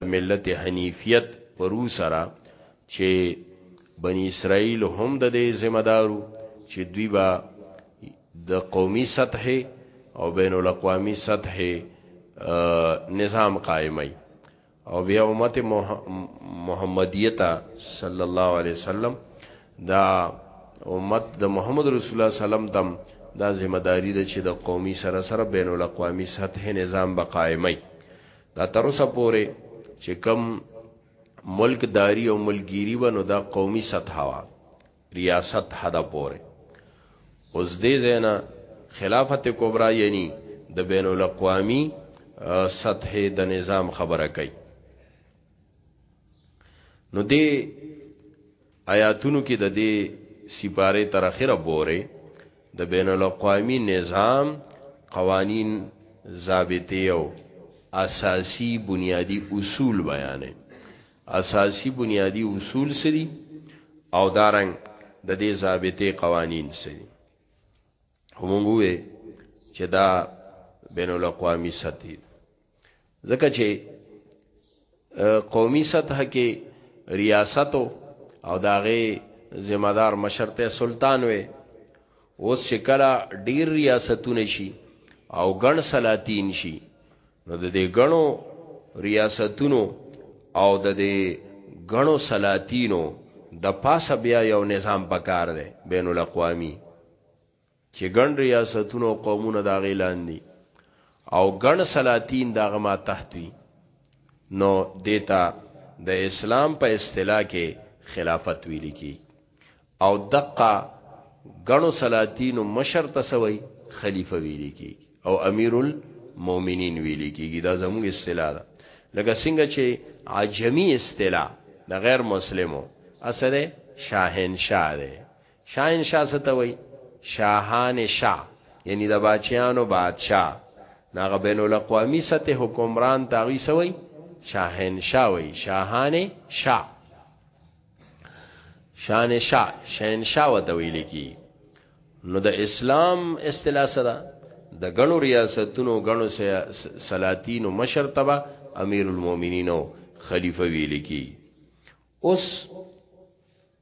ملت حنیفیت پرو سره چې بنی اسرائیل هم د دې ذمہ دارو چې دوی با د قومي سطح او بین الاقوامی سطح نظام قائمای او بیا امت محمدیه ته صلی الله علیه وسلم دا امت د محمد رسول الله سلام دم دا ذمہ داری ده چې د قومي سره سره بین الاقوامی سطح نظام به قائمای دا تر اوسه پورې چې کم ملک داری او ملګری ونو دا قومي سطح وا ریاست حدا پورې اوس دې زینا خلافت کبرا یعنی د بین الاقوامی سطح د نظام خبره کوي نو دې ایاتونو کې د دې سپارې تر اخره بورې د بین الاقوامی نظام قوانین ضابطه او اساسی بنیادی اصول بیانې اساسی بنیادی اصول سری او دارنګ د دې ضابطه قوانین سری همغه چې دا بین الاقوامی سطح ځکه چې قومي سطح کې ریاست او داغه ذمہ دار مشرته سلطان وي اوس چې کله ډیر ریاستونه شي او ګڼ سلاطین شي نو د دې ګڼو ریاستونو او د دې ګڼو سلاطینو د پاسه بیا یو نظام پکار دی بین الاقوامی چې ګڼ ریاستونه او قومونه دا غي لاندې او ګڼ سلاطین دا غما تحت وي نو دیتا د اسلام په اصطلاح کې خلافت ویل کی او دقه غنو سلاطین مشر تسوی خلیفہ ویل کی او امیر المؤمنین ویل کیږي دا زموږ اصطلاح ده لکه څنګه چې عجمی اصطلاح د غیر مسلمو اسره شاهنشاه ده شاهنشاه څه ته وای شاهنشاه یعنی د بچیانو بادشاه ناغه بین الاقوامی سطح حکمران تاغي سوی شاهنشاه وای شاهانه شاه شاهنشاه شاهنشاه وته ویل کی نو د اسلام اصطلاح سره د غنو ریاستونو غنو سلاطین او مشر تبا امیر المؤمنین او خلیفہ ویل کی اوس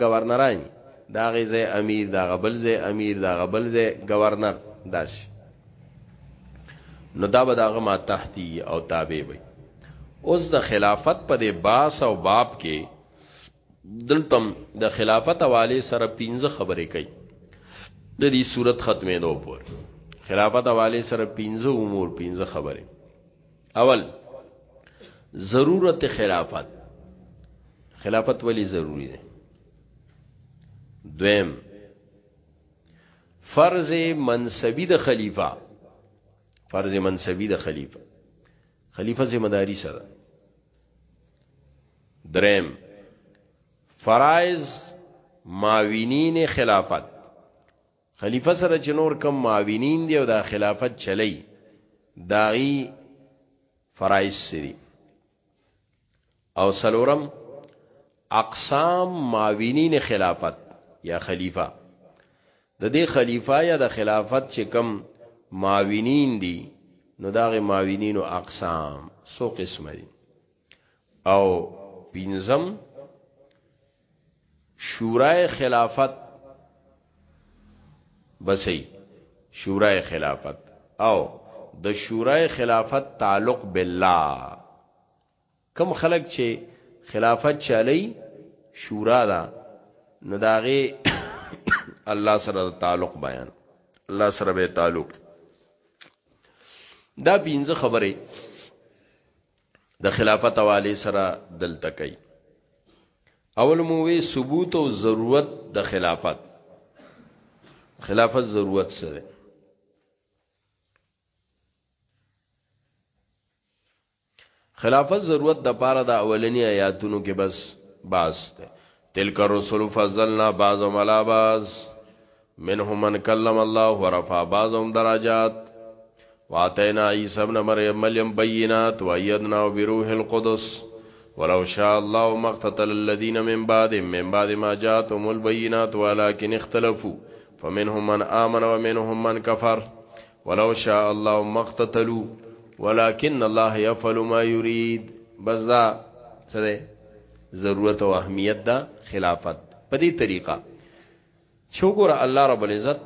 گورنرانی دا غي زي امیر دا غبل زي امیر دا غبل زي گورنر داس نو دا به داغه ما تحتی او تابع وي اوس د خلافت په دې باس او باب کې دلتم د خلافت حواله سره پنځه خبرې کوي د دې صورت ختمې دوه پور خلافت حواله سره پنځه امور پنځه خبرې اول ضرورت خلافت خلافت ولی ضروری ده دویم فرض منصبی د خلیفہ فرض منصبی د خلیفہ خلیفہ ذمہ داری سره دریم فرائض معاونین خلافت خلیفه سره چې نور کم معاونین دی او دا خلافت چلی داغي فرایض سری او سلورم اقسام معاونین خلافت یا خلیفہ د دې خلیفہ یا د خلافت چې کم معاونین دي نو داغه معاونینو اقسام سو قسم دي او پینزم شورای خلافت بسې شورای خلافت او د شورای خلافت تعلق بالله کم خلق چې خلافت چلی شورا دا نو داغه الله سره تعلق بیان الله سره به تعلق دا پینځه خبره د خلافت والي سره دلته کوي اول مو وی ثبوت او ضرورت د خلافت خلافت ضرورت سره خلافت ضرورت د پاره د اولنی آیاتونو کې بس باس ده تلک الرسل فضلنا بعضهم على بعض منهم من كلم الله ورفع بعضهم درجات واتینا عیسی ابن مریم مریم بینات وایدنا بروح القدس ولو شاء الله ما اقتتل الذين من بعد من بعد ما جاءتهم البينات ولكن اختلفوا فمنهم من آمن ومنهم من كفر ولو شاء الله مقتتلوا ولكن الله يفعل ما يريد بس دا سره ضرورت او اهمیت دا خلافت په دې طریقه چوغور الله رب العزت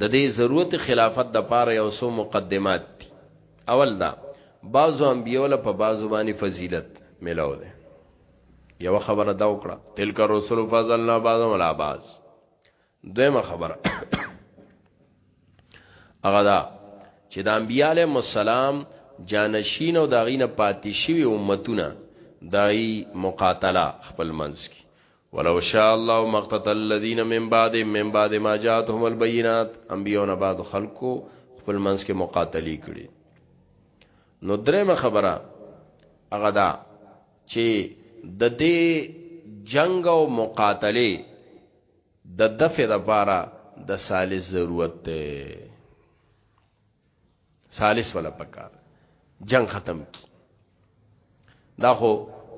د دې ضرورت خلافت د پاره یو سو مقدمات دي اول دا بعضو انبیو له په بعضو باندې فضیلت ملاو ده یو خبره دا وکړه تلک رسول فضلنا بعضهم علی بعض دویمه خبره هغه دا چې د انبیاله مسالم جانشین او داغینه پاتې شوی امتونه دای مقاتله خپل منځ کی ولو شاء الله مقتت الذين من بعد من بعد ما جاءتهم البينات انبیون بعد خلقو خپل منځ کې مقاتلی کړي نو درېمه خبره هغه دا چې د دې جنگ او مقاتله د دفع لپاره د ثالث ضرورت دی ثالث ولا پکار جنگ ختم کی دا خو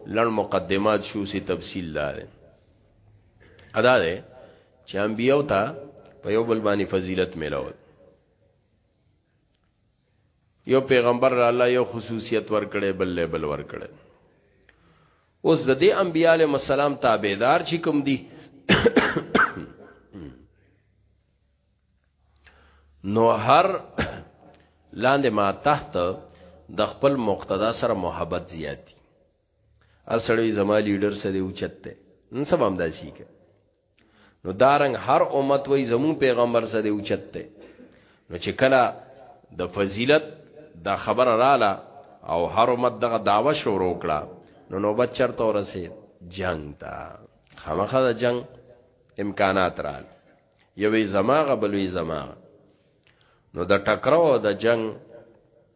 لړ مقدمات شو سی تفصیل دار ادا ده چې انبیو ته په یو بل باندې فضیلت ملو یو پیغمبر له الله یو خصوصیت ورکړي بل له بل ورکړي اوس د دې انبیاله مسالم تابعدار چې کوم دي نو هر لاندې ما تحت د خپل مقتدا سره محبت زیاتی اسړوي زما لیډر سره اوچت ته نن سبا هم داسي کې نو دارنګ هر امت وای زمون پیغمبر سره دی اوچت ته نو چې کله د فضیلت دا خبر رااله او هر امت دغه داوا شروع کړه نو نوبت چرته ورسید جنگ تا خامخا د جنگ امکانات رال یوې زماغه بلوي زماغه نو د ټکراو د جنگ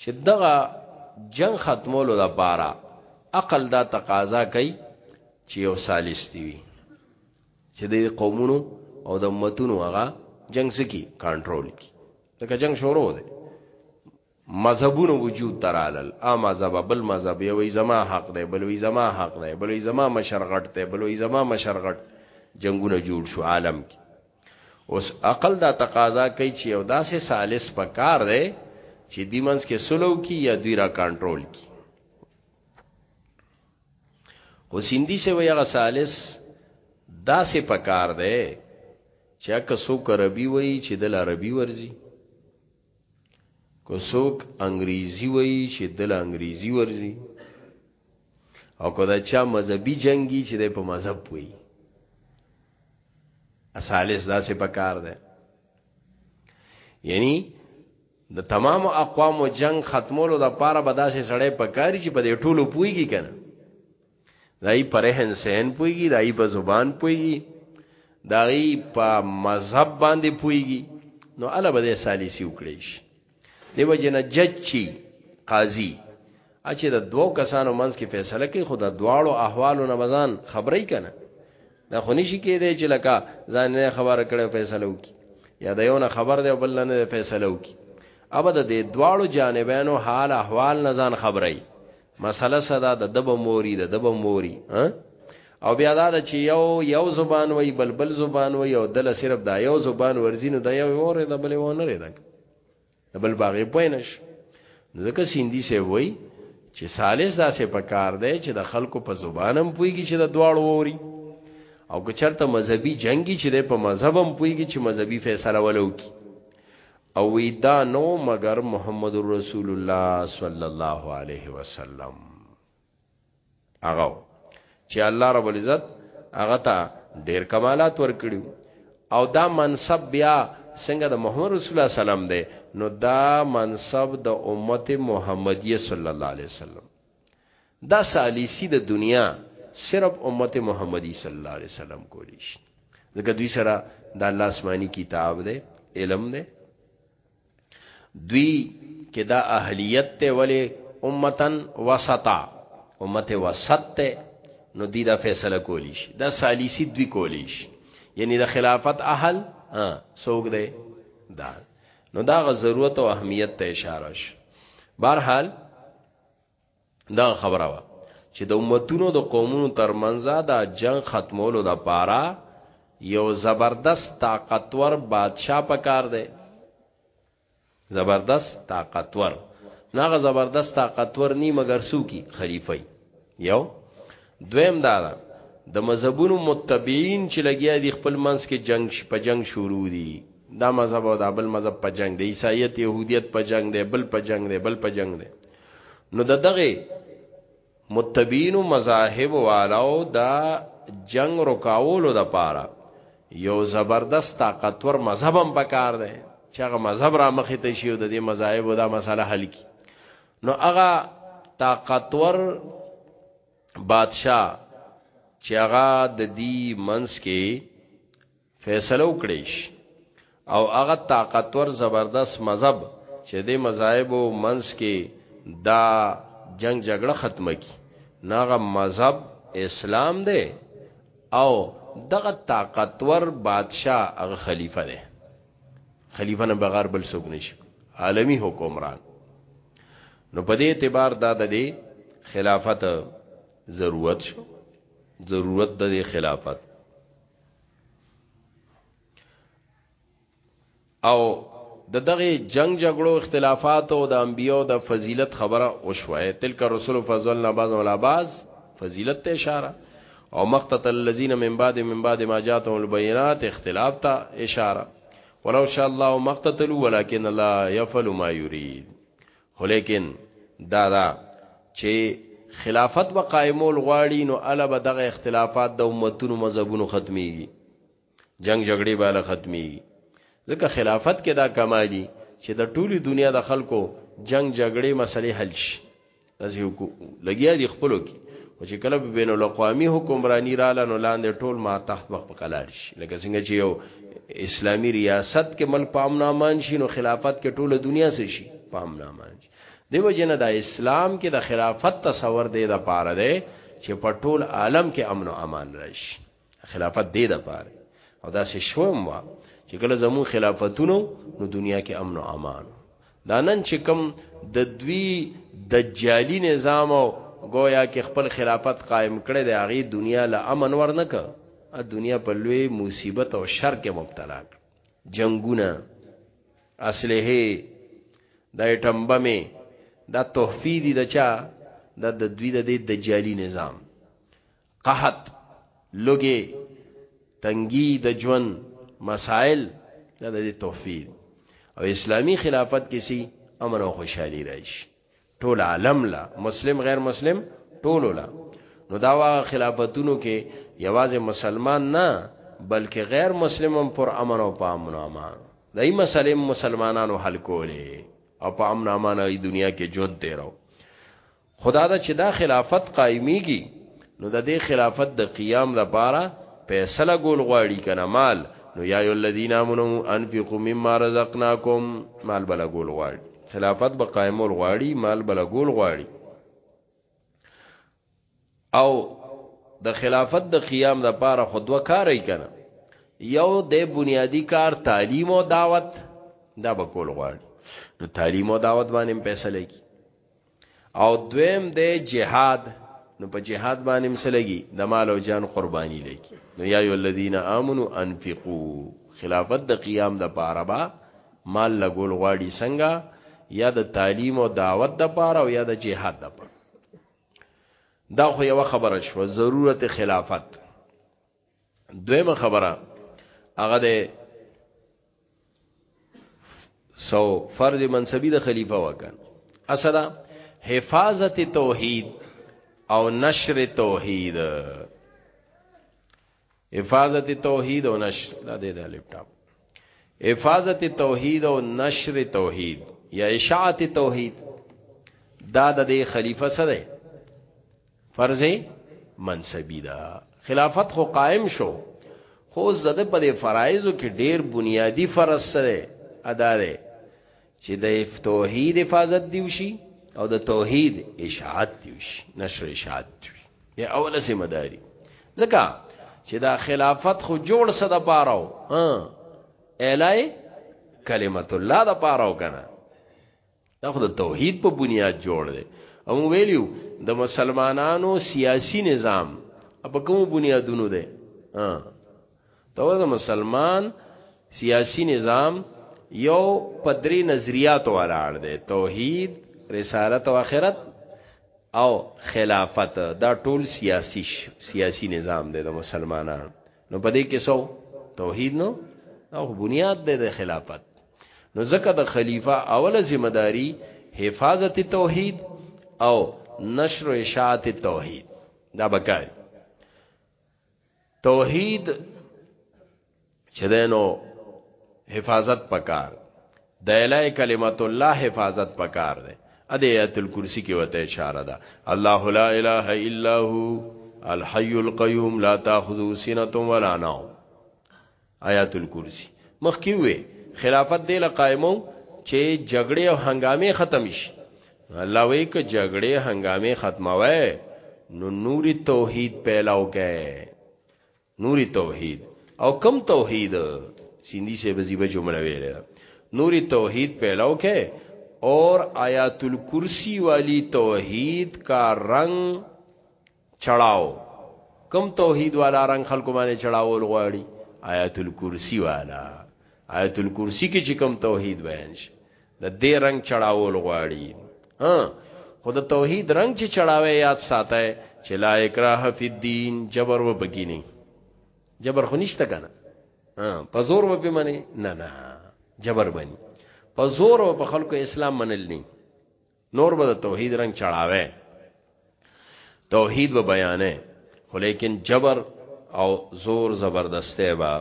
چې دغه جنگ ختمولو د پاره عقل دا تقاضا کوي چې یو سالس دی وي چې د قومونو او د امتونو هغه جنگ سکی کنټرول کی دا جنگ شروع دی مذهبونو وجود ترالل ا مذهب بل مذهب یو زما حق دی بل وی زما حق دی بل وی زما مشرغټ دی بل وی زما مشرغټ جنگونه جوړ شو عالم کې اوس عقل دا تقاضا کوي چې یو داسې سالس په کار دی چې دی منځ کې سلو کی یا دوی را کنټرول کی خو سیندی سه وی هغه سالس داسې په کار دی چې که څوک عربي وایي چې دل عربي ورزي که څوک انګریزي وایي چې دله انګریزي ورزي او که دا چا مذهبي جنگي چې د په مذهب وایي اسالس داسې پکار ده یعنی د تمام اقوام جنگ ختمولو د پاره به داسې سړی پکاري چې په دې ټولو پويږي کنه دای پر رهن سهن پويږي دای په زبان پويږي دای په مذهب باندې پويږي نو الا به سالسی وکړي شي دیو جن جج چی قاضي اچې د دوو کسانو منځ کې فیصله کوي خو د دواړو احوالو نه بزان خبرې کنه دا خو نشي کېدای چې لکه ځان نه خبره کړي فیصله وکړي یا د یو نه خبر دی بل نه فیصله وکړي اوبه د دواړو جانبانو حال احوال نه ځان خبرې مسله صدا د دبه موري د دبه موري او بیا دا چې یو یو زبان وای بل بل زبان وای او دله صرف دا یو زبان ورزینو دا یو وره د بل ونه لري دا بل باغې پوینش ځکه سیندی سی وای چې سالس داسې پکار دی چې د خلکو په زبانم پويږي چې د دواړو ووري او که چرته مذهبي جنگي چې په مذهبم پويږي چې مذهبي فیصله ولو کی او وی دا نو مگر محمد رسول الله صلی الله علیه وسلم هغه چې الله رب العزت هغه ته ډیر کمالات ورکړي او دا منصب بیا څنګه د محمد رسول الله سلام دی نو دا منصب د امت محمدیه صلی الله علیه وسلم دا سالیسی د دنیا صرف امت محمدی صلی الله علیه وسلم کولی شي ځکه دوی سره د الله آسمانی کتاب دی علم دی دوی کې دا اهلیت ته ولی امتن وسطا امت وسط ته نو دی دا فیصله کولی شي دا سالیسی دوی کولی شي یعنی د خلافت اهل ها سوګ دی دا نو دا غ ضرورت او اهمیت ته اشاره شي بهرحال دا خبره وا چې د امتونو د قومونو ترمنځ دا جنگ ختمولو د پاره یو زبردست طاقتور بادشاہ پکار دی زبردست طاقتور ناغه زبردست طاقتور نی مگر سو کی خلیفہ یو دویم دا ده د مذهبونو متبعين چې لګیا دي خپل منځ کې جنگ په جنگ شروع دي دا مذهب او دا بل مذهب په جنگ دی عیسایت يهودیت په جنگ دی بل په جنگ دی بل په جنگ دی نو د دغه متبین مذاهب والو دا جنگ رکاولو د پاره یو زبردست طاقتور مذهب هم پکار دی چې هغه مذهب را مخې ته شي او د دې مذاهب دا مسله حل کی نو هغه طاقتور بادشاه چې هغه د دې منس کې فیصله وکړي شي او هغه طاقتور زبردست مذهب چې د مذاهبو منس کې دا جنگ جګړه ختمه کی ناغه مذهب اسلام دی او دغه طاقتور بادشاه هغه خلیفہ دی خلیفہ نه بغیر بل څوک نشي عالمی حکمران نو په دې اعتبار دا د خلافت ضرورت شو ضرورت د خلافت او د دغه جنگ جګړو اختلافات او د انبیو د فضیلت خبره وشوه تلک رسول فضلنا بعض ولا بعض فضیلت ته اشاره او مقتت الذین من بعد من بعد ما جاءتهم البینات اختلاف ته اشاره ولو شاء الله مقتتلوا ولكن الله يفعل ما يريد خو لیکن دا دا چې خلافت به قائمول غواړي نو اله به دغه اختلافات د امتونو مذهبونو ختميږي جنگ جګړې به له ختميږي ځکه خلافت کې دا کمالي چې د ټولي دنیا د خلکو جنگ جګړې مسلې حل شي داسې لګیا دي خپلو کې او چې کله بین الاقوامي حکمرانی رااله نو لاندې ټول ما تحت وخت په قلار شي لکه څنګه چې یو اسلامی ریاست کې مل پام نامان شي نو خلافت کې ټوله دنیا سه شي پام نامان شي دیو جن د اسلام کې د خلافت تصور دی د پاره دی چې په ټول عالم کې امن او امان راشي خلافت دی د پاره او دا سه شوم وا چې کله زمو خلافتونو نو دنیا کې امن او امان دا نن چې کوم د دوی دجالی نظام او گویا کې خپل خلافت قائم کړي د هغه دنیا له امن ورنک ا دنیا په لوی مصیبت او شر کې مبتلا کړ جنگونه اسلحه د اټم بمې دا تحفی دي دچا د دوی د دجالی نظام قحط لګي تنګي د ژوند مسائل دا د توفیق او اسلامی خلافت کې سي امن او خوشحالي راشي ټول عالم لا مسلم غیر مسلم ټول لا نو دا وا خلافتونو کې یوازې مسلمان نه بلکې غیر مسلمم پر امن او په امن او امان دای مسلې مسلمانانو حل کولې او په امن امان ای دنیا کې ژوند تیرو خدا دا چې دا خلافت قائمیږي نو د دې خلافت د قیام لپاره پیسې لګول غواړي کنه مال نو یا ای الذین امنو انفقوا مما رزقناکم مال بل ګول غواړي خلافت به قائمول غواړي مال بل ګول غواړي او د خلافت د قیام د پاره خودو کاری کنه یو د بنیادی کار تعلیم او دعوت دا به کول غواړي نو تعلیم او دعوت باندې پیسې لګي او دویم دی جهاد نو په جهاد باندې مسلګي د مال او جان قرباني لګي نو یا ایو الذین آمنو انفقو خلافت د قیام د پاره با مال لګول غواړي څنګه یا د تعلیم او دعوت د پاره او یا د جهاد د پاره دا خو یو خبره شو ضرورت خلافت دویمه خبره هغه ده سو فرض منصبی د خلیفہ وکړ اصلا حفاظت توحید او نشر توحید حفاظت توحید او نشر دا دې د لیپ ټاپ حفاظت توحید او نشر توحید یا اشاعت توحید دا د خلیفہ سره فرض منصبی دا خلافت خو قائم شو خو زده په دې فرایزو کې ډیر بنیادی فرض سره ادا دی چې د توحید حفاظت دیوشي او د توحید اشاعت دیوشي نشر اشاعت دی یا اوله ذمہ داری ځکه چې دا خلافت خو جوړ صدا پاره ها الای کلمت الله دا پاره کنه دا خو د توحید په بنیاد جوړ دی او ویلیو د مسلمانانو سیاسی نظام په کوم بنیادونو دی ها دا د مسلمان سیاسی نظام یو پدری نظریات ولاړ دی توحید رسالت او آخرت او خلافت دا ټول سیاسی سیاسی نظام دی د مسلمانانو نو پدې کې سو توحید نو او بنیاد دی د خلافت نو ځکه د خلیفہ اوله ذمہ داری حفاظت توحید او نشر و اشاعت توحید دا بکاری توحید چې دینو حفاظت پکار د الای کلمت الله حفاظت پکار دی اده ایت الکرسی کې وته اشاره ده الله لا اله الا هو الحي القيوم لا تاخذه سنه ولا نوم آیات الکرسی مخکې وې خلافت دی له قائمو چې جګړې او هنګامې ختم شي الله وې ک جګړې هنګامې ختموي نو نوري توحید پیلاو کې نوري توحید او کم توحید سیندی سے بزیبه جمله ویله نوري توحید پیلاو کې اور آیات الکرسی والی توحید کا رنگ چړاو کم توحید والا رنگ خلکو باندې چړاول غواړي آیات الکرسی والا آیات الکرسی کې چې کم توحید بیان شي د دې رنگ چړاول غواړي ها خود توحید رنگ چې چړاوي یاد ساته چې لا اکراه فی الدین جبر و بګینی جبر خو نشته کنه ها په زور و به منی نه نه جبر بنی په زور او په خلکو اسلام منل نه نور به د توحید رنگ چړاوه توحید به بیانې خو لیکن جبر او زور زبردسته با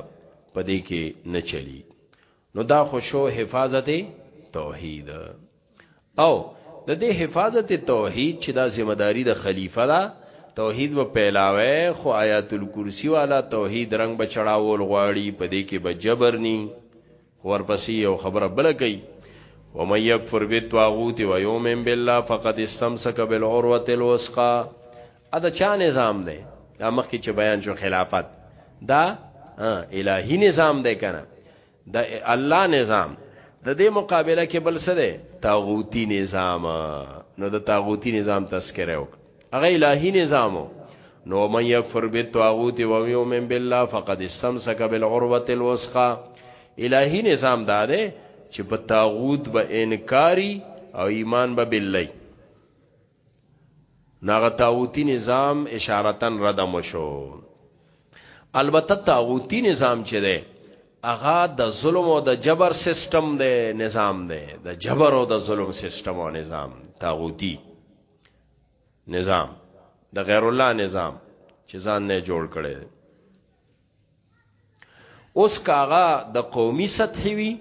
پدې کې نه چلی نو دا خوشو حفاظت توحید او د دې حفاظت توحید چې دا ذمہ داری د خلیفہ ده توحید و پیلاوه خو آیات الکرسی والا توحید رنگ بچړاول غواړي پدې کې به جبر ني ورپسې یو خبره بل کوي ومن یکفر بالطاغوت و یؤمن بالله فقد استمسک بالعروه الوثقا ادا چا نظام دی دا مخکې چې بیان شو خلافت دا الهی نظام دی کنه د الله نظام د دې مقابله کې بل څه دی طاغوتی نظام نو د طاغوتی نظام تذکره وکړه هغه الهي نظامو نو من یکفر بالطاغوت و یؤمن بالله فقد استمسک بالعروه الوثقه الهي نظام دا ده چې په طاغوت به انکاری او ایمان به بالله ناغه طاغوتی نظام اشارتن ردم شو البته طاغوتی نظام چې ده اغا د ظلم او د جبر سیستم ده نظام ده د جبر او د ظلم سیستم او نظام طاغوتی نظام د غیر الله نظام چې ځان نه جوړ کړي اوس کاغه د قومي سطح وی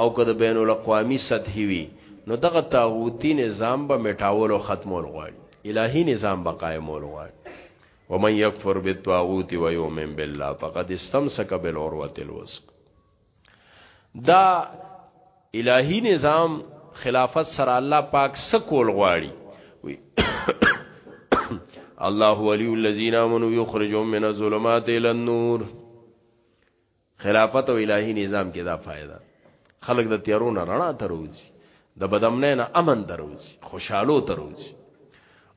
او که د بین الاقوامی سطح وی نو دغه طاغوتی نظام به میټاول او ختمول غواړي الهی نظام به قائمول غواړي ومن یکفر بالطاغوت ویؤمن بالله فقد استمسک بالعروه الوثق دا الهی نظام خلافت سره الله پاک سکول غواړي الله ولي الذين امنوا يخرجهم من الظلمات الى النور خلافت او الهي نظام کې دا فائدہ خلق د تیارونو رڼا ته روزي د بدامنۍ نه امن دروزي خوشحالو ته روزي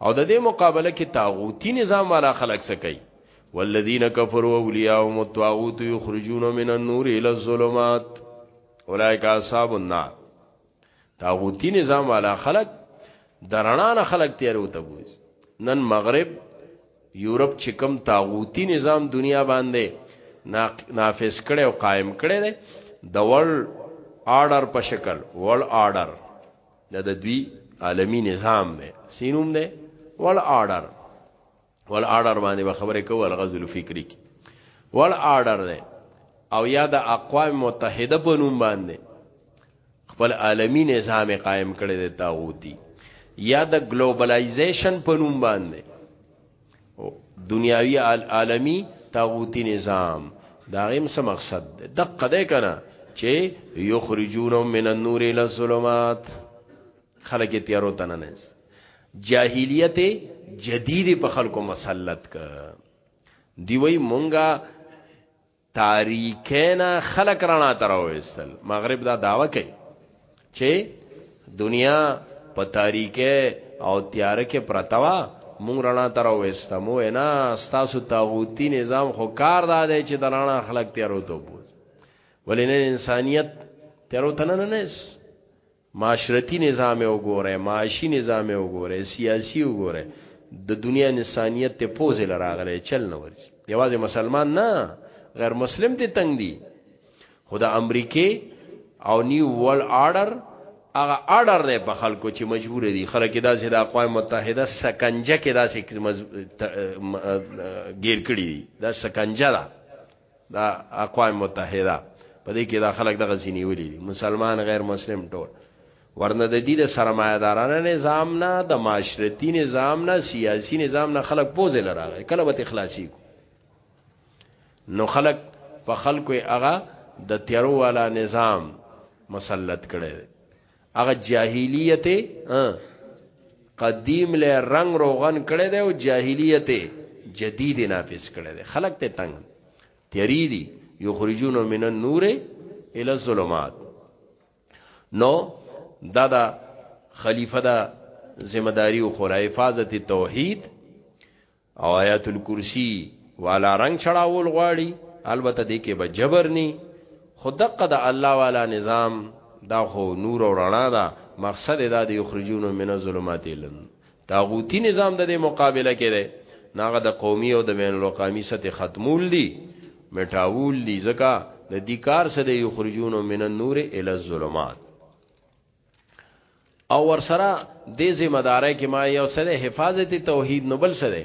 او د دې مقابله کې طاغوتی نظام والا خلق سکی والذین کفروا اولیاءهم الطاغوت یخرجون من النور الى الظلمات اولئک اصحاب النار طاغوتی نظام والا خلق درنا نه خلق تیارو ته بوز نن مغرب یورپ چې کم طاغوتی نظام دنیا باندې نافذ کړي او قائم کړي دي د ورلد آرډر په شکل ورلد آرډر د دوی عالمی نظام دی سینوم دی ورلد آرډر ول آرډر باندې به خبرې کوو الغزل فکری کی ول آرډر نه او یا د اقوام متحده په نوم باندې خپل عالمی نظام قائم کړی دی تاغوتی یا د ګلوبلایزیشن په نوم باندې دنیاوی عالمی تاغوتی نظام دا غیم څه مقصد ده دقه ده کنه چې یخرجون من النور الى الظلمات خلک یې تیارو ته نه نس جاهلیت جدید په خلکو مسلط ک دی وی مونږه تاریکینا خلق رانا تراوستل مغرب دا داوا کوي چې دنیا په تاریکه او تیار کې پرتوا مونږ رانا تراوسته مو نه ستاسو تاغوتی نظام خو کار دا دی چې د رانا خلق تیارو ته بوز ولې نه انسانیت تیارو ته نه نه معاشرتی نظام یې وګورئ، معاشی نظام یې وګورئ، سیاسی یې وګورئ، د دنیا انسانیت ته پوزې له راغلی چل نه ورځي. یوازې مسلمان نه، غیر مسلم ته تنګ دي. خو د امریکې او نیو ورلډ آرډر هغه آرډر دی په خلکو چې مجبور دي خلک داسې د اقوام متحده سکنجه کې داسې ګیر کړي دي دا سکنجه ده دا اقوام متحده په دې کې دا خلک دغه سینیولې دي مسلمان غیر مسلم ټول ورنه د دې د سرمایدارانه نظام نه د معاشرتی نظام نه سیاسی نظام نه خلک پوزې لراغه کله به اخلاصي نو خلک په خلکو هغه د تیرو والا نظام مسلط کړي هغه جاهلیت قدیم له رنگ روغن کړي دی او جاهلیت جدید نافذ کړي دی خلق ته تنگ تیری دی یخرجون من النور الى الظلمات نو دا دا خلیفہ دا ذمہ داری او خورا حفاظت توحید او آیات الکرسی والا رنگ چړاول غواړي البته دې کې به جبر ني خدقه د الله والا نظام دا خو نور او رڼا ده مقصد دا دی یخرجون من الظلمات الى طاغوتی نظام د دې مقابله کې ده ناغه د قومي او د بین الاقوامي سطح ختمول دي مټاول دي ځکه د دې کار سره یخرجون من النور الى الظلمات او ورسره د ذمہ داري کې ما یو سره حفاظت توحید نو بل سره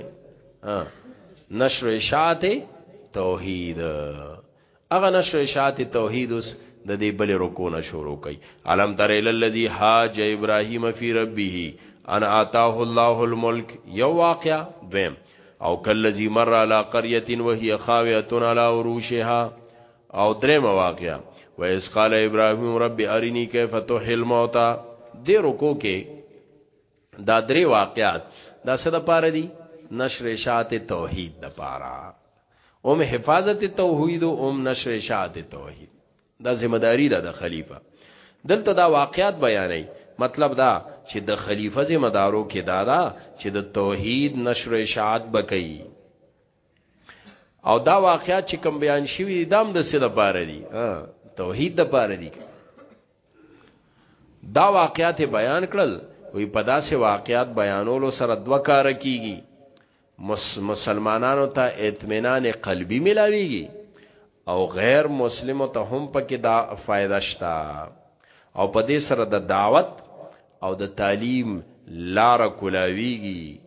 نشر اشاعت توحید اغه نشر اشاعت توحید اوس د دې بل رکونه شروع کړي علم تر ال الذی حاج ابراهیم فی ربه ان اتاه الله الملک یو واقعا دویم او کلذی مر علی قريه وهي خاويه علی عروشها او درې مواقعیا و اس قال ابراهیم رب ارینی کیف تحیی الموت دې رکو کې دا درې واقعات دا څه د پاره دي نشر اشاعت توحید د پاره اوم حفاظت توحید او اوم نشر اشاعت توحید دا ذمہ داری ده د خلیفہ دلته دا واقعات بیانې مطلب دا چې د خلیفہ ذمہ دارو کې دا دا چې د توحید نشر اشاعت بکئی او دا واقعات چې کوم بیان شوی دي دام د څه لپاره دي توحید د لپاره دي دا واقعات بیان کړل وی په داسې واقعات بیانولو سره دوه کار کیږي مسلمانانو ته اطمینان قلبي ملاويږي او غیر مسلم ته هم پکې دا فائدہ شتا او په دې سره د دعوت او د تعلیم لار کولاویږي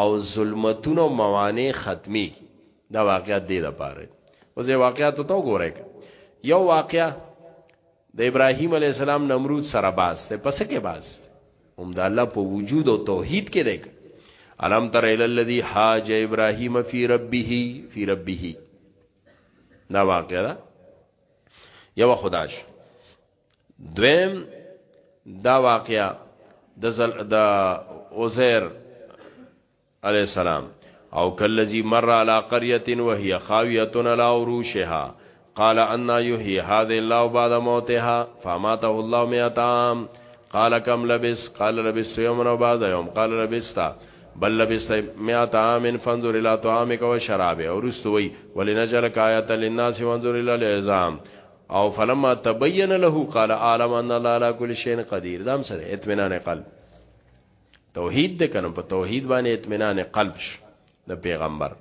او ظلمتونه او موانع ختمیږي دا واقعات دې لپاره اوس یې واقعات ته وګورئ یو واقعا د ابراهیم علی السلام نمرود سره باس ته پس کې باس هم د الله په وجود او توحید کې دی الم تر ال الذی حاج ابراهیم فی ربه فی ربه دا واقعا یو خداش دویم دا واقعیا د زل د عزیر علی السلام او کلذی مر علی قريه وهي خاویه علی عروشها قال ان يحيي هذه الله بعد موتها فماته الله مئات عام قال كم لبس قال لبس يوما وبعد يوم قال لبست بل لبست مئات عام فانظر الى طعامك وشرابك ورستوي ولنجلك آية للناس وانظر الى العظام او فلما تبين له قال عالم ان الله على كل شيء قدير دام سره اطمینان قلب توحید د کنه په توحید باندې اطمینان قلب ش د پیغمبر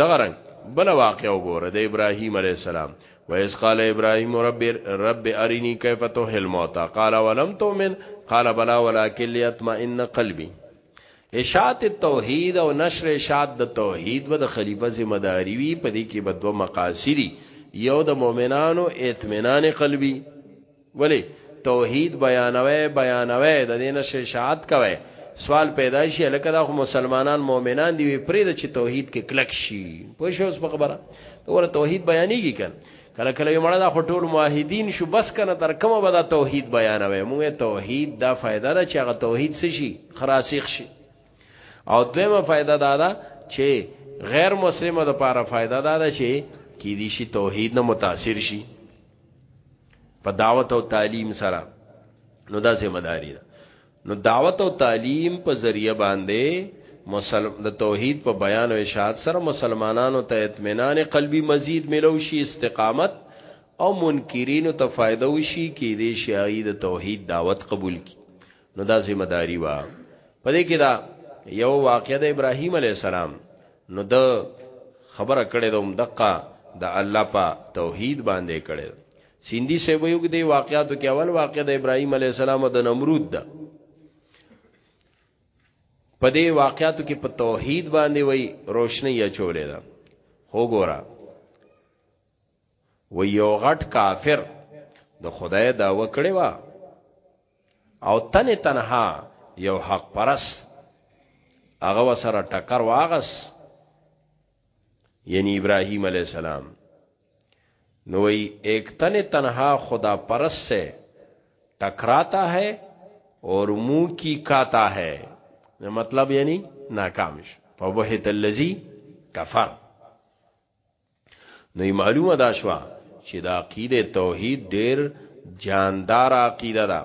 دغه رنگ بل واقع وګوره د ابراهیم علی السلام و اس قال ابراهیم رب رب ارینی کیف تحل موتا قال ولم تؤمن قال بلا ولكن ليطمئن قلبي اشاعت توحید او نشر اشاعت د توحید به د خلیفہ ذمہ داری وی په دې کې به دوه مقاصدی یو د مؤمنانو اطمینان قلبی ولی توحید بیانوي بیانوي د دې نشر اشاعت کوي سوال پیدا شي لکه دا خو مسلمانان مؤمنان دی پرې د چې توحید کې کلک شي پوه شو اوس په خبره ور توحید بیانېږي کړه کله کله یو مړه دا خټول موحدین شو بس کنه تر کومه به دا توحید بیانوي موږ توحید دا فائدہ ده چې هغه توحید څه شي خراسخ شي او دویمه فائدہ دا ده چې غیر مسلمه د پاره فائدہ دا ده چې کی دي شي توحید نه متاثر شي په دعوت او تعلیم سره نو دا ذمہ داری ده نو دعوت او تعلیم په ذریعہ باندې مسلم د توحید په بیان او اشاعت سره مسلمانانو ته اطمینان قلبی مزید ملو شي استقامت او منکرینو ته فائدہ وشي کې دې شي د توحید دعوت قبول کی نو دا ذمہ داری وا پدې کې دا یو واقعه د ابراهیم علی السلام نو د خبره کړې دوم دقه د الله په توحید باندې کړې سیندی صاحب یو کې دی واقعاتو کې اول واقع د ابراهیم علی السلام او د نمرود ده په دې واقعاتو کې په توحید باندې وای روشنی یا چولې ده هو ګورا و یو غټ کافر د خدای دا وکړي وا او تن تنها یو حق پرس هغه وسره ټکر واغس یعنی ابراهیم علی السلام نو ای ایک تن تنها خدا پرست سے ٹکراتا ہے اور منہ کی کاتا ہے مطلب یعنی ناکام شو فبهت الذی کفر نو معلومه دا شو چې د عقیده توحید ډیر جاندار عقیده ده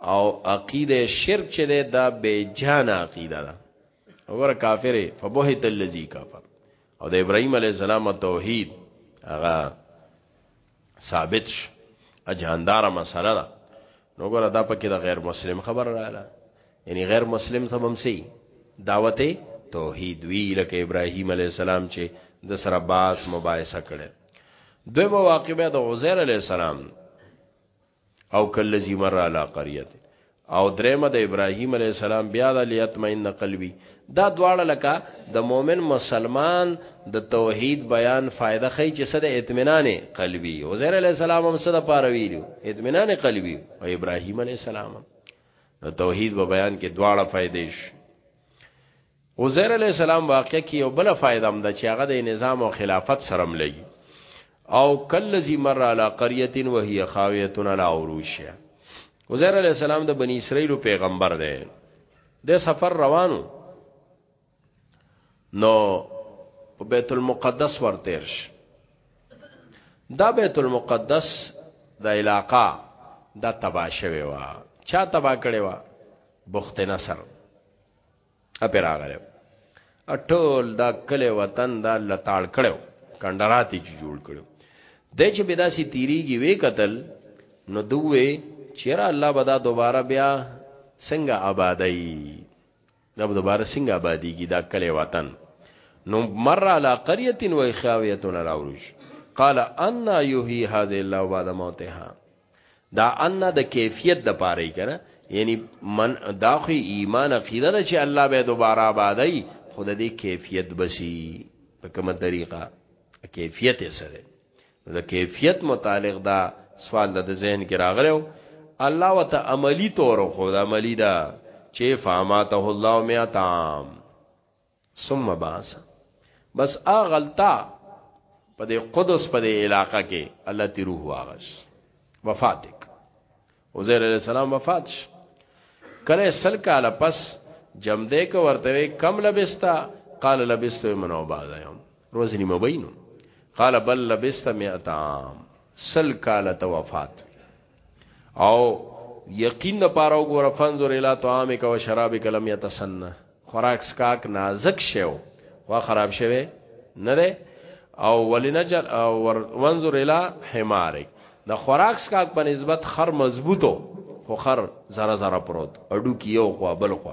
او عقیده شرک چې ده دا بے جان عقیده ده اور کافر فبهت الذی کفر او د ابراهيم عليه السلام توحید هغه ثابت ش اجهاندار مسله ده نو ګره دا پکې د غیر مسلم خبر رااله یعنی غیر مسلم سبم سي دعوت توحید وی لکه ابراهيم عليه السلام چې د سره باس مباحثه کړي دوی مواقع به د عزیر عليه السلام او کلذي مر علی قريه او درېمه د ابراهيم عليه السلام بیا د ليتمئن قلبي دا دواړه لکه د مؤمن مسلمان د توحید بیان فائدہ خی چې صد اطمینان قلبي عزير عليه السلام هم صد پاره ویلو اطمینان قلبي او ابراهيم عليه السلام د توحید په بیان کې دواړه فائدې شي عزیر علیه السلام واقع کې یو بل فائدہ هم ده چې هغه د نظام او خلافت سره ملګي او کلذي مر علی قريه وهي خاويه علی عروشها عزیر علیه السلام د بنی اسرائیل پیغمبر دی د سفر روانو نو په بیت المقدس ورتیر شي دا بیت المقدس د علاقہ دا تبا شوی و چا تبا کړی و بخت نصر اپر راغله اټول دا کله وطن دا لتاړ کړو کندراتي چې جوړ کړو د چې بدا سي تیریږي وې قتل نو دوی چیرې الله بدا دوباره بیا څنګه آبادای دا دوباره څنګه آبادیږي دا کله وطن نو مر علی قريه و خاويه علی عروش قال ان يحيي هذه الله بعد موتها دا ان د کیفیت د پاره کنه یعنی من دا خو ایمان عقیده ده چې الله به دوباره آبادای خود دې کیفیت بسی په کومه طریقه کیفیت سره د کیفیت متعلق دا سوال د ذهن کې راغلو الله وت عملی تور خو د عملی دا چې فاماته الله میاتام ثم باس بس اغلتا په دې قدس په دې علاقه کې الله تی روح واغس وفاتک عزیر علیہ السلام وفات ش کله سل کاله پس جمدې کو ورته کم لبستا قال لبست من او بعد یوم روز نیمه بینو قال بل لبست مئتام سل کاله تو وفات او یقین د پاره وګوره فنظر الی طعامک و شرابک لم یتسنه خوراک سکاک نازک شیو خو خراب شوه نه ده او ولنجل وانظر الی حمارک د خوراک سکاک په نسبت خر مضبوطو خو خر زره زره پروت اډو کیو خو بل خو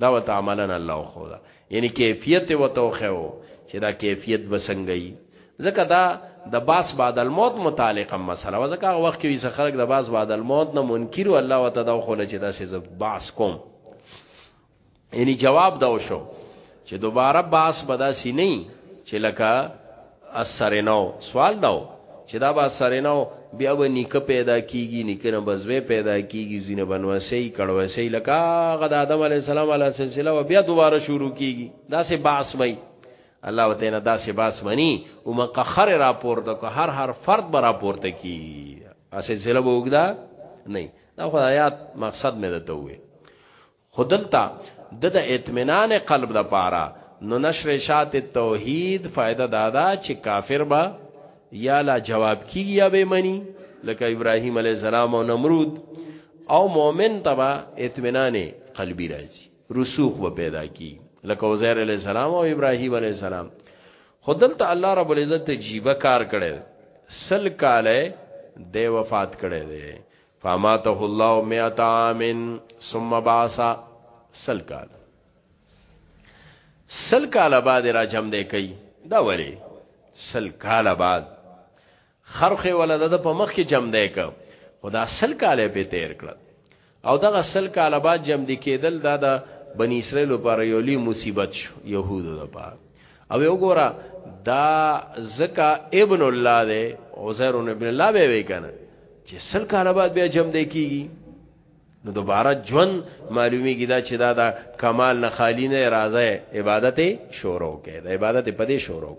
دا وته عملا الله خو دا یعنی کیفیت وته خو چې دا کیفیت بسنګي ځکه دا د باس بعد الموت متعلقه مسله و ځکه وخت کې وسه خلک د باس بعد الموت نه منکر او الله وته دا خو لچې دا سه باس کوم یعنی جواب دا وشو چې دوباره باس بدا سینې چې لکه اثرنو سوال داو چې دا با اثرنو بیا به نیکه پیدا کیږي نیکه نه بزوی پیدا کیږي زینه بنوسی کړوسی لکه غد آدم علی السلام علی سلسله و بیا دوباره شروع کیږي دا سه باس مې الله وتعالى دا سه باس منی او مقخر راپور د هر هر فرد به راپور ته کی اسلسله وګدا نه دا خدایات مقصد مې ده ته وې خو دلته د د اطمینان قلب د پاره نو نشر اشاعت توحید فائده دادا چې کافر به یا لا جواب کیږي یا به منی لکه ابراهیم علی السلام او نمرود او مؤمن تبا اطمینان قلبی راځي رسوخ به پیدا کی لکه عزیر علی السلام او ابراهیم علی السلام خودلته الله رب العزت جیبه کار کړي سل کاله د وفات کړي دي فاماته الله مئات عام ثم بعث سل کال سل کال بعد را جمع دی کوي دا ولی سل کال بعد خرخ ولده د په مخ کې جمع دی ک خدا سل کال په تیر کړ او دغه سل کال بعد جمع دی کېدل دا د بنی اسرائیل لپاره یو لوی مصیبت شو يهودو لپاره او یو ګورا دا زکا ابن الله دی عزیر ابن الله به وی کنه چې سل کاله بعد بیا جمع دی کیږي نو دوباره ژوند معلومیږي دا چې دا دا کمال نه خالی نه راځي عبادت شروع کې دا عبادت په دې شروع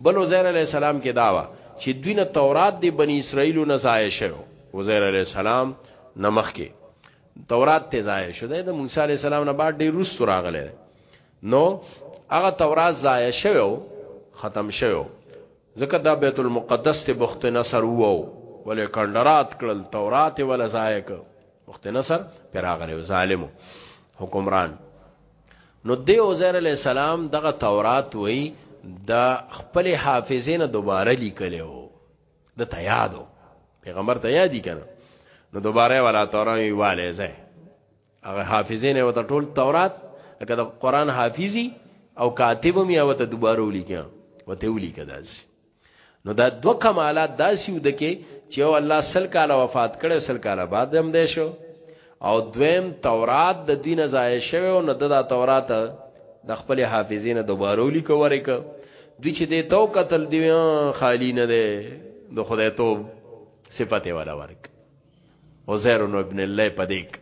بل عزیر علی السلام کې داوا چې دوی نه تورات دی بنی اسرائیل نه ځای شو عزیر علی السلام نمخ کې تورات ته ځای شو د موسی علی السلام نه بعد ډیر رست راغله نو هغه تورات ځای شو ختم شو ځکه دا بیت المقدس ته بخت نصر وو ولې کندرات کړل تورات ولا زایک بخت نصر پراغره ظالم حکمران نو دی عزیر علی السلام دغه تورات وای د خپل حافظین دوباره لیکلو د تیادو پیغمبر ته یادی کنه نو دوباره ولا تورات وی والي زه هغه حافظین او ته ټول تورات لکه د قران حافظي او کاتب می او ته دوباره ولیکه وته ولیکه داس نو دا دو کمالات داسیو د کې چې او الله سل کاله وفات کړي سل کاله بعد هم دی شو او دویم تورات د دینه ضایع شوی او نه د تورات د خپل حافظین دوباره ولیکه ورکه دوی چې د تو قتل دی خالی نه دی د خدای توب صفته ولا ورک عزیر ابن الله پدیک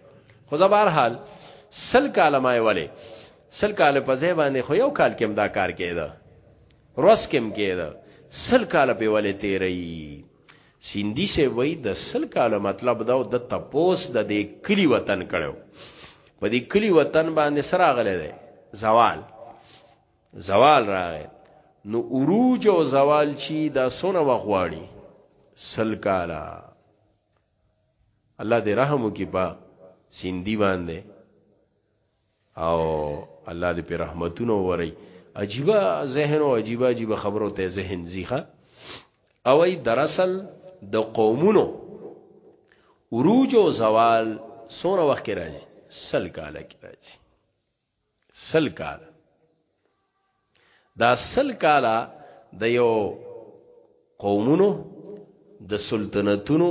خو زبر حال سل کاله ما ویلې سل کاله په ځای باندې خو یو کال کې دا کار کېده روس کې کېده سل کاله په ولې تیرې سیندی سے وای د سل کاله مطلب دا د تپوس د دې کلی وطن کړو په دې کلی وطن باندې سره غلې ده زوال زوال راغی نو عروج او زوال چی دا سونه وغواړي سل کاله الله دې رحم وکړي په سیندی باندې او الله دې په رحمتونو وري عجیبه ذهن او عجیبه عجیبه خبرو ته ذهن زیخه او ای دراصل د قومونو عروج او زوال سونه وخت کې راځي سل کاله کې راځي سل کال دا سل کال د یو قومونو د سلطنتونو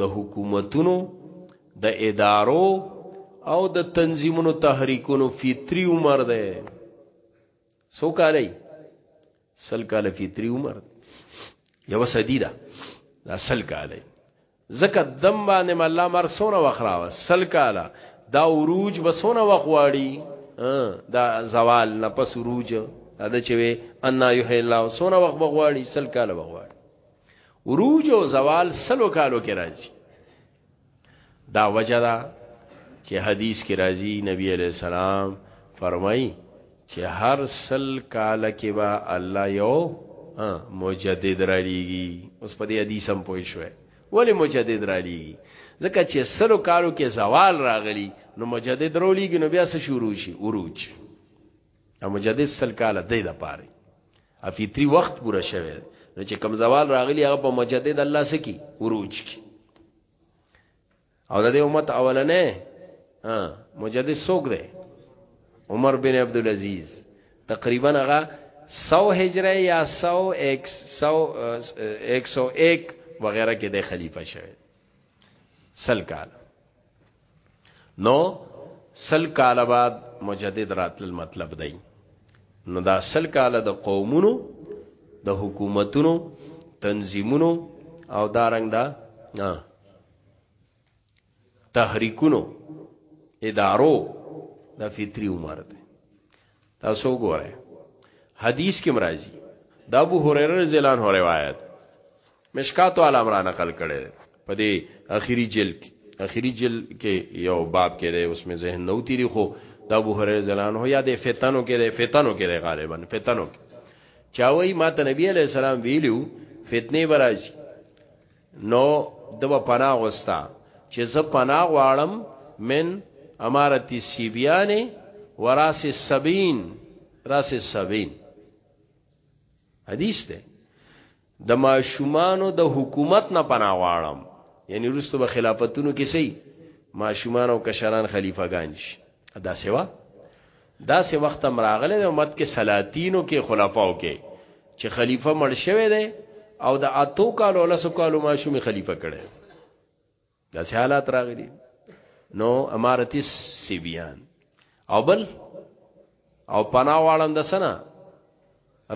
د حکومتونو د ادارو او د تنظیمونو تحریکونو فطری عمر ده سو کالی سل کال فطری عمر یو صدی ده دا سل کالی زکه دم باندې مله مر سونه وخراوه سل کاله دا عروج بسونه وخواړي دا زوال نه پس عروج دا چې وي ان یحی الله سونه وخ بغواړي سل کاله بغواړي عروج او زوال سلو کالو کې راځي دا وجه دا چې حدیث کې راځي نبی علی السلام فرمایي چې هر سل کال کې با الله یو مجدد را لیږي اوس په دې حدیث هم پوه شوې ولی مجدد را لیږي ځکه چې سلو کالو کې زوال راغلی نو مجدد را لیږي نو بیا څه شروع شي عروج ا مجدد سل کال دی د پاره ا فطری وخت پوره شوه نو چې کم زوال راغلی هغه په مجدد الله سکی عروج کی او د دې امت اولنې مجدد څوک دی عمر بن عبد العزيز تقریبا هغه 100 هجره یا 100 ایکس 100 101 وغیرہ کې د خلیفہ شوی سل کال نو سل کال بعد مجدد راتل مطلب دی نو دا سل کال د قومونو د حکومتونو تنظیمونو او دارنګ دا تحریکونو ادارو دا فطری عمر ده تاسو ګوره حدیث کې مرাজি دا ابو هريره رضی الله عنه روایت مشکات علی عمران نقل کړي په دې اخیری جلد کې اخیری جلد کې یو باب کې ده اوس مې ذهن نو تیری خو دا ابو هريره رضی الله عنه یا د فتنو کې ده فتنو کې ده غالبا فتنو کې چاوي ماته نبی علی السلام ویلو فتنه براشي نو ده به پناه غوسته چې زه پناه غواړم من امارت سیبیان و راس سبین راس سبین حدیث ده د ماشومانو د حکومت نه پناه غواړم یعنی رسو به خلافتونو کې سي ماشومان او کشران خلیفګان شي دا سیوا دا سه وخت هم راغله د امت کې سلاطینو کې خلفاو کې چې خلیفہ مړ شوی دی او د اتو کالو لسو کالو ماشومی خلیفہ کړي دا سه حالات راغلي نو امارتی سی بیان او بل او پنا واړم د سنا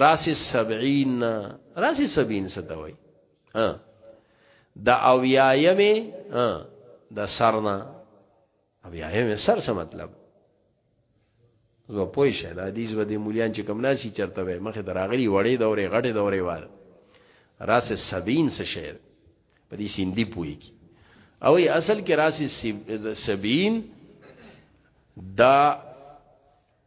راس 70 راس 70 ستوي ها د اویایمه د سرنا اب یا هم سر څه مطلب زه پوه شه دا حدیث و دې مولیان چې کم ناسي چرته وي مخه دراغلی وړې دورې غټې دورې واره راس سبین څه شعر په دې سیندی پوي کی او ای اصل کې راس سبین دا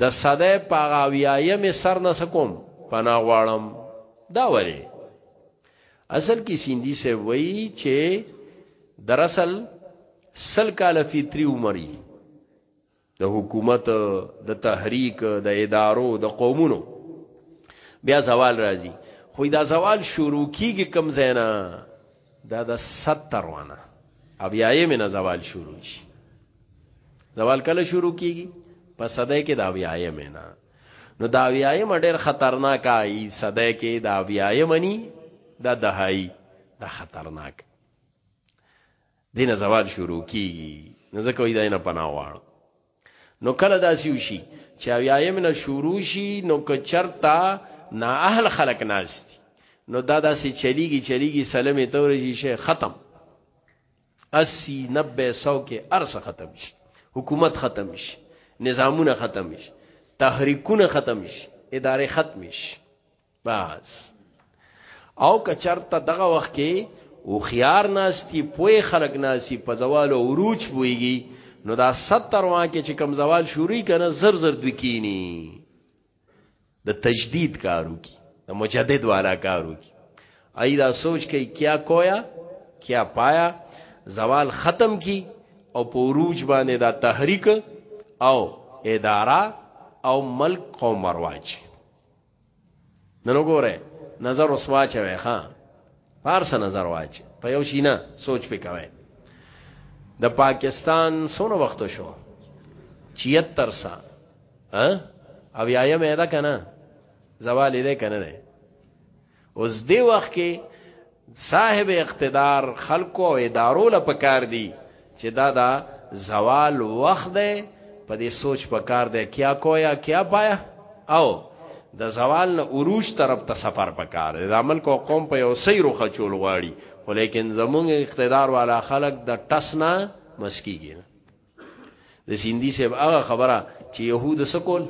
د صدې پاغاویایم سر نسکوم پنا غواړم دا وری اصل کې سیندی سے وای چې دراصل سل کال فطری عمرې د حکومت د تحریک د ادارو د قومونو بیا زوال راځي خو دا زوال شروع کیږي کم زینا دا د ستر وانه اویایم نه زوال شروع شي زوال کله شروع کیږي په صدې کې دا اویایم نه نو دا اویایم ډېر خطرناک آی صدې کې دا اویایم ني دا دهای دا خطرناک دینه زوال شروع کیږي نو ځکه وای دا نه پناه واړو نو کله داسې وشي چې اویایم نه شروع شي نو که چرتا نا اهل خلق ناس دي نو دا داسې چلیږي چلیږي سلمې تورې شي ختم 80 90 100 کې ارسه ختم شي حکومت ختم شي نظامونه ختم شي تحریکونه ختم شي ادارې ختم شي بس او کچرته دغه وخت کې او خيار ناشتي پوي خلق ناشي په زوال او عروج پويږي نو دا 70 وان کې چې کم زوال شوري کنه زر زر دوی کینی د تجدید کارو کی د مجدد والا کارو کی ای دا سوچ کوي کیا کویا کیا پایا زوال ختم کی او په عروج باندې دا تحریک او اداره او ملک قوم مرواج نن وګوره نظر وسوا چوي ها فارس نظر واچ په یو شینا سوچ پکوي د پاکستان سونه وخت شو 76 سا ها او یایم ادا کنه زوال دې کنه اوس دی وخت کې صاحب اقتدار خلکو او ادارو له پکار دی چې دا دا زوال وخت دی په دې سوچ پکار دی کیا کویا کیا پایا او د زوال نه عروج طرف ته سفر پکار دی د عمل کو قوم په یو سیر روخه چول غواړي ولیکن زمونږ اقتدار والا خلک د ټسنا مسکیږي د سیندی صاحب هغه خبره چې يهود سکول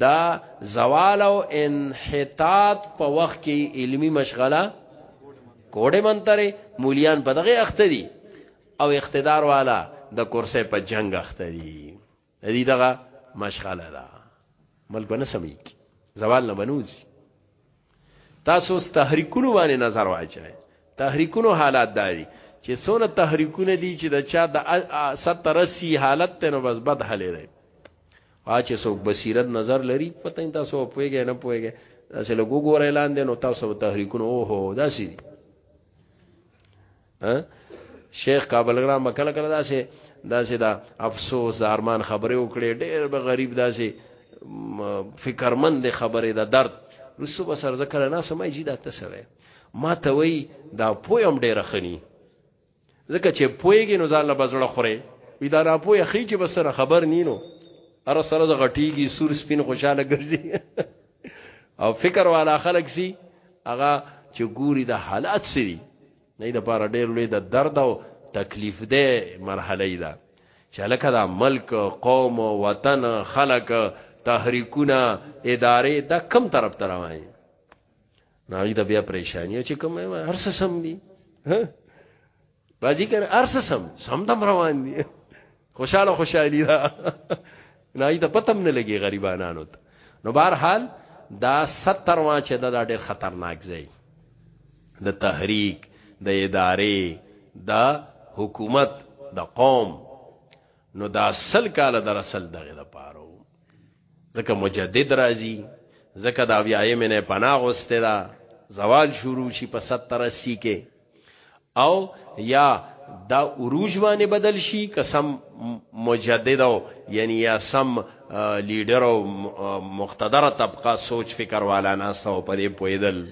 دا زوال او انحطاط په وخت کې علمی مشغله کوډه منتره مولیان په دغه اخته دي او اقتدار والا د کرسي په جنگ اخته دي دې دغه مشغله ده ملک بنه سمېږي زوال نه بنوځي تاسو تحریکونو باندې نظر واچای تحریکونو حالات داري چې سونه تحریکونه دي چې د چا د 70 80 حالت ته نو بس بد حل لري ا چې څوک بصیرت نظر لري پته نه تاسو پويګه نه پويګه تاسو له ګوګور اعلان دي نو تاسو تحریکونو اوه داسي دي شیخ کابل ګرام کله کله داسې داسې دا افسوس د ارمان خبره وکړي ډېر به غریب داسې فکرمند خبره د درد رسو به سر ذکر نه سمای جی دا تسوي ما ته وی دا پویم ډېر خني ځکه چې پویږي نو ځاله بزړه خوري وی دا نه پوی خې چې بس سره خبر نینو ار سره د غټیږي سور سپین خوشاله ګرځي او فکر والا خلک سي هغه چې ګوري د حالات سری نه د پاره ډیر لوی د درد او تکلیف ده مرحله ده چې لکه دا ملک قوم وطن خلق تحریکونه ادارې دا کم طرف ته رواني ناوی دا بیا پریشانی چې کوم هر څه سم دي بازی کنه هر څه سم سم دم روان دي خوشاله خوشالي دا نه ایته پتم نه لګي غریبانانو ته نو بهر حال دا 70 وا چې دا ډېر خطرناک ځای د تحریک د ادارې د حکومت د قوم نو دا سل کال در اصل دغه د پاره ځکه مجدد راځي ځکه دا بیا یې منه پناه غوسته دا زوال شروع شي په 70 80 کې او یا دا عروج باندې بدل شي قسم مجدد او یعنی یا سم لیډر او مقتدر طبقه سوچ فکر والا ناس او په دې پویدل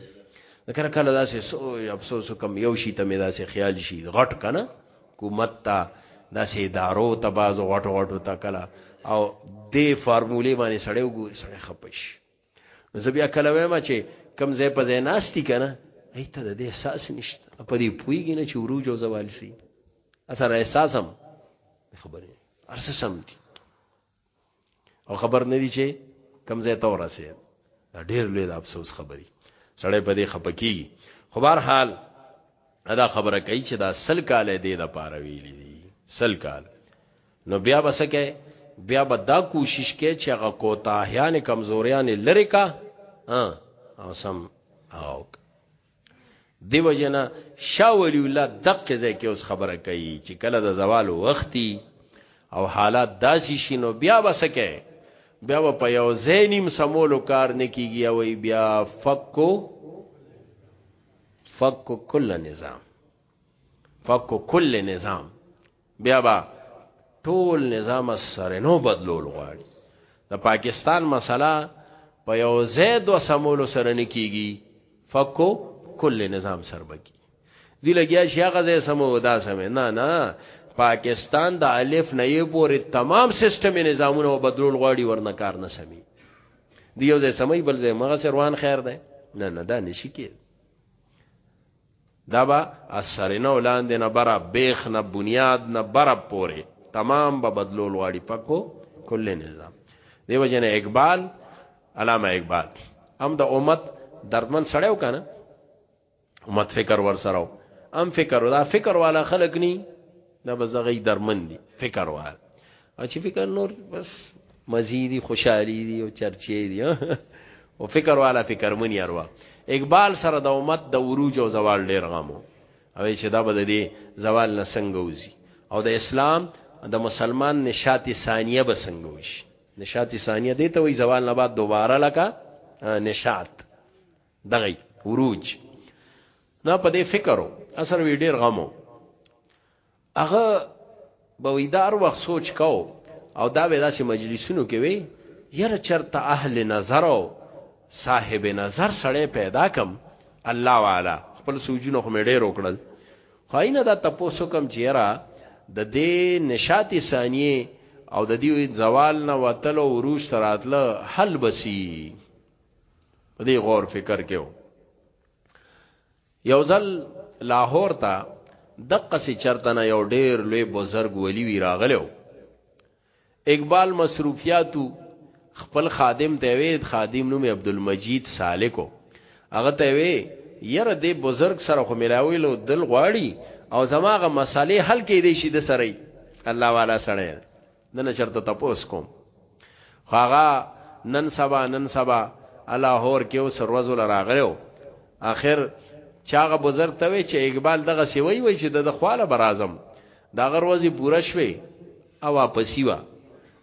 کله کله داسې سو افسوس کم یو شي ته مې داسې خیال شي غټ کنه حکومت ته داسې ادارو ته باز غټ غټو ته کله او دې فارمولې باندې سړی وګوري سړی خپش نو زه بیا کله وایم چې کم ځای په ځای ناشتي کنه ایت د دې احساس نشته په دې پویږي نه چې وروج او زوال سي اثر احساسم خبره ارسه سم دي او خبر نه دي چې کم ځای ته ورسه دا ډیر لوی د افسوس خبري سړی په دې خپکیږي خو بهر حال ادا خبره کوي چې دا سل کال دې د پاره ویلي دي سل کال نو بیا به څه کوي بیا به دا کوشش کوي چې هغه کوتاهیان کمزوریان لری کا او سم او دیو جنا شاه ولی الله دقه ځای کې اوس خبره کوي چې کله د زوال وختي او حالات داسې شینو بیا وسکه بیا و په یو زینیم سمولو کار نه کیږي او بیا فکو فکو کل نظام فکو کل نظام بیا با ټول نظام سره نو بدلول غواړي د پاکستان مسله په یو زید و سمول سره نکیږي فکو کل نظام سر بکی دی لګیا شي هغه ځای سمو دا سمې نه نه پاکستان د الف نه یې پورې تمام سیستم نظامونه او بدلول غواړي ورنه کار نه سمي دی یو ځای سمې بل ځای مغه سروان خیر ده نه نه دا نشي کې دا به از سرینه او لاندې نه بره بیخ نه بنیاد نه بره پورې تمام به بدلول غواړي پکو کل نظام دیو جن اقبال علامه اقبال هم د امت دردمن سړیو کنه امت فکر ور سره هم فکر دا فکر والا خلق ني دا بس دغه درمن دي فکر وار او چې فکر نور بس مزيدي خوشحالي دي او چرچې دي او فکر والا فکر مني اروا اقبال سره د امت د عروج او زوال ډیر غمو او چې دا بد دي زوال نه څنګه وزي او د اسلام د مسلمان نشاتی ثانیه به څنګه وشي نشاتی ثانیه دي ته وي زوال نه بعد دوباره لکه نشات دغی وروج نه په دې فکر و اصل وی ډیر غمو هغه به ویدار وخت سوچ کاو او دا به داسې مجلسونو کې وی یره چرته اهل نظر او صاحب نظر سړی پیدا کم الله والا خپل سوجونه خو مې ډیر وکړل خو اینه دا تاسو کم چیرې د دې نشاتی ثانیه او د دې زوال نه وتلو وروش تراتله حل بسی په دې غور فکر کې وو یو ځل لاهور ته دقه سي چرته نه یو ډیر لوی بزرګ ولی وی راغلو اقبال مصروفیاتو خپل خادم ته وی خادم نوم عبد المجید سالکو هغه ته وی یره دې بزرګ سره خو ملاوي لو دل غواړي او زماغه مسالې حل کې دي شي د سره الله والا سره دنه چرته تپوس کوم خو هغه نن سبا نن سبا الاهور کې اوس روزو لراغلو اخر چاغه بزرګ ته وی چې اقبال دغه سی وی وی چې د خواله برازم دا غروزي پوره شوي او واپسی وا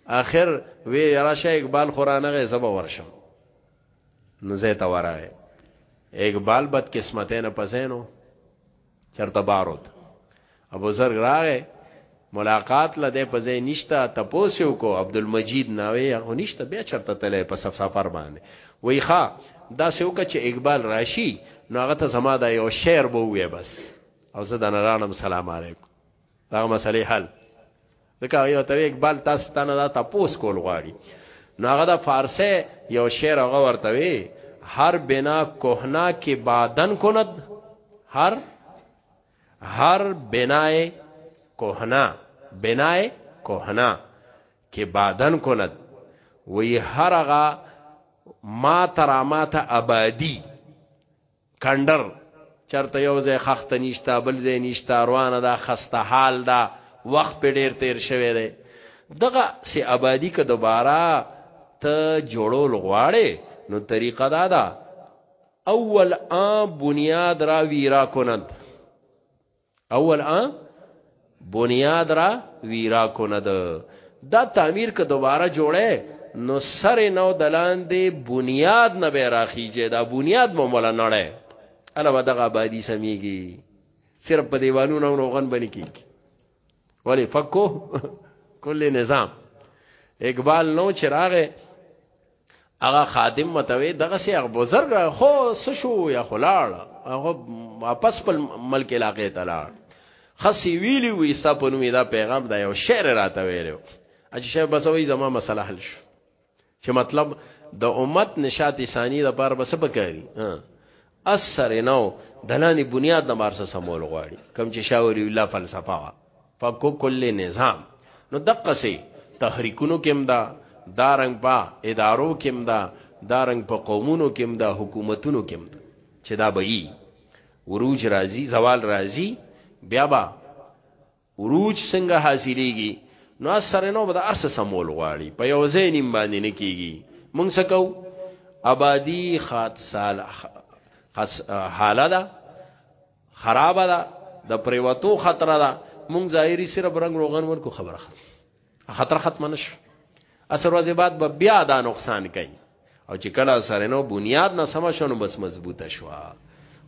اخر وی راشه اقبال خورانه غي زب ورشم نو زه تا ورای اقبال بد قسمت نه پسینو چرته بارود ابو زر راغې ملاقات لده په ځای نشتا تپوسو کو عبدالمجید ناوی هغه نشتا بیا چرته تله په سف سفر باندې وای ښا دا سیو ک چې اقبال راشي نو هغه ته زما دا یو شعر بو وې بس او زه د نرانم سلام علیکم دا مسلې حل ځکه یو ته اقبال تاسو ته نه دا تاسو کول غواړي نو هغه د فارسی یو شعر هغه ورته وی هر بنا کوهنا کې بادن کند هر هر بنای کوهنا بنای کوهنا کې بادن کند وی هرغه ما ترا ما ته آبادی کنډر چرته یو ځای خخته نشتا بل ځای نشتا روانه دا خسته حال دا وخت په ډیر تیر شوی دی دغه سی آبادی که دوباره ته جوړول غواړي نو طریقه دا ده اول ا بنیاد را ویرا کنند اول ا بنیاد را ویرا کو نه ده دا تعمیر که دوباره جوړه نو سر نو دلان دی بنیاد نه به راخیږي دا بنیاد مو مولا نړه علاوه دغه آبادی سميږي صرف په دیوالونو او غن بنې کیږي ولی فکو کل نظام اقبال نو چراغه هغه خادم متوي دغه سي هغه بزرګ خو سشو یا خلاړ هغه واپس په ملک علاقې ته لاړ خسي ویلی وي ستا په نوم دا پیغام دا یو شعر راته ویلو اجي شه بس وای زما مسله حل شو چې مطلب د امت نشاتی ثانی د پاره بس بکاری اثر نه و دلانی بنیاد د مارسه سمول غواړي کم چې شاه ولی الله فلسفه وا فکو کل نظام نو دقه سي تحریکونو کېم دا دارنګ په ادارو کېم دا دارنګ په قومونو کېم دا حکومتونو کېم دا چې دا به ای وروج راځي زوال راځي بیا به عروج څنګه حاصلېږي نو اثر نو به ارس سمول غواړي په یو ځای نیم باندې نه کیږي مونږ څه کو آبادی خاط سال حاله ده خراب ده د پریوتو خطر ده مونږ ظاهری سره برنګ روغن ورکو خبره خبر. خطر ختم نشو اثر ورځې بعد به بیا دا نقصان کوي او چې کله سره نو بنیاد نه سم شونه بس مضبوطه شو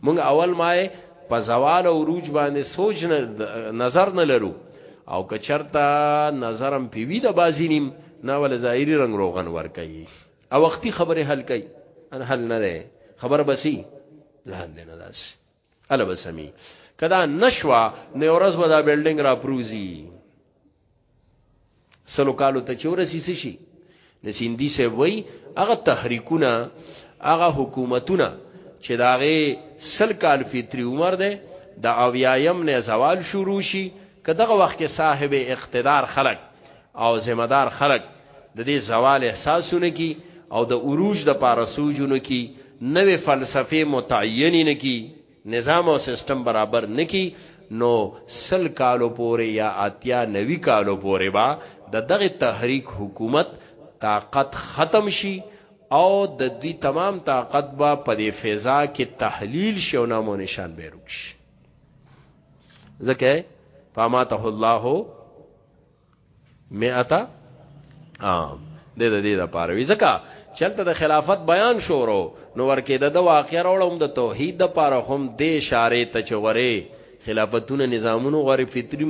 مونږ اول مای په زوال او روج باندې سوچ نه نظر نه لرو او که چرته نظرم پیوی د بازی نیم نه ول ظاهری رنگ روغن ور کوي او وختي خبره حل کوي ان حل نه ده خبر بسی ځان نه داسي اله بسمی کدا نشوا نه ورځ به دا بلډینګ را پروزی سلو کالو ته چې ورسی شي د سیندی سه وای هغه تحریکونه هغه حکومتونه چې داغه سل کال فطری عمر ده د اویایم نه زوال شروع شي کداغه وخت کې صاحب اقتدار خلق او ذمه دار خلک د دې زوال احساسونه کی او د عروج د پاره سوجونه کی نوې فلسفه متعین نه کی نظام او سیستم برابر نه کی نو سل کالو پورې یا اتیا نوی کالو پورې با د دغه تحریک حکومت طاقت ختم شي او د دوی تمام طاقت با په دې فضا کې تحلیل شي او نامو نشان به روک شي ځکه فاماته الله مئتا عام د دې د پاره وی ځکه چلته د خلافت بیان شورو نو ورکه د واقع راولم د توحید د پاره هم د اشاره ته چغره خلافتونه نظامونو غری فطری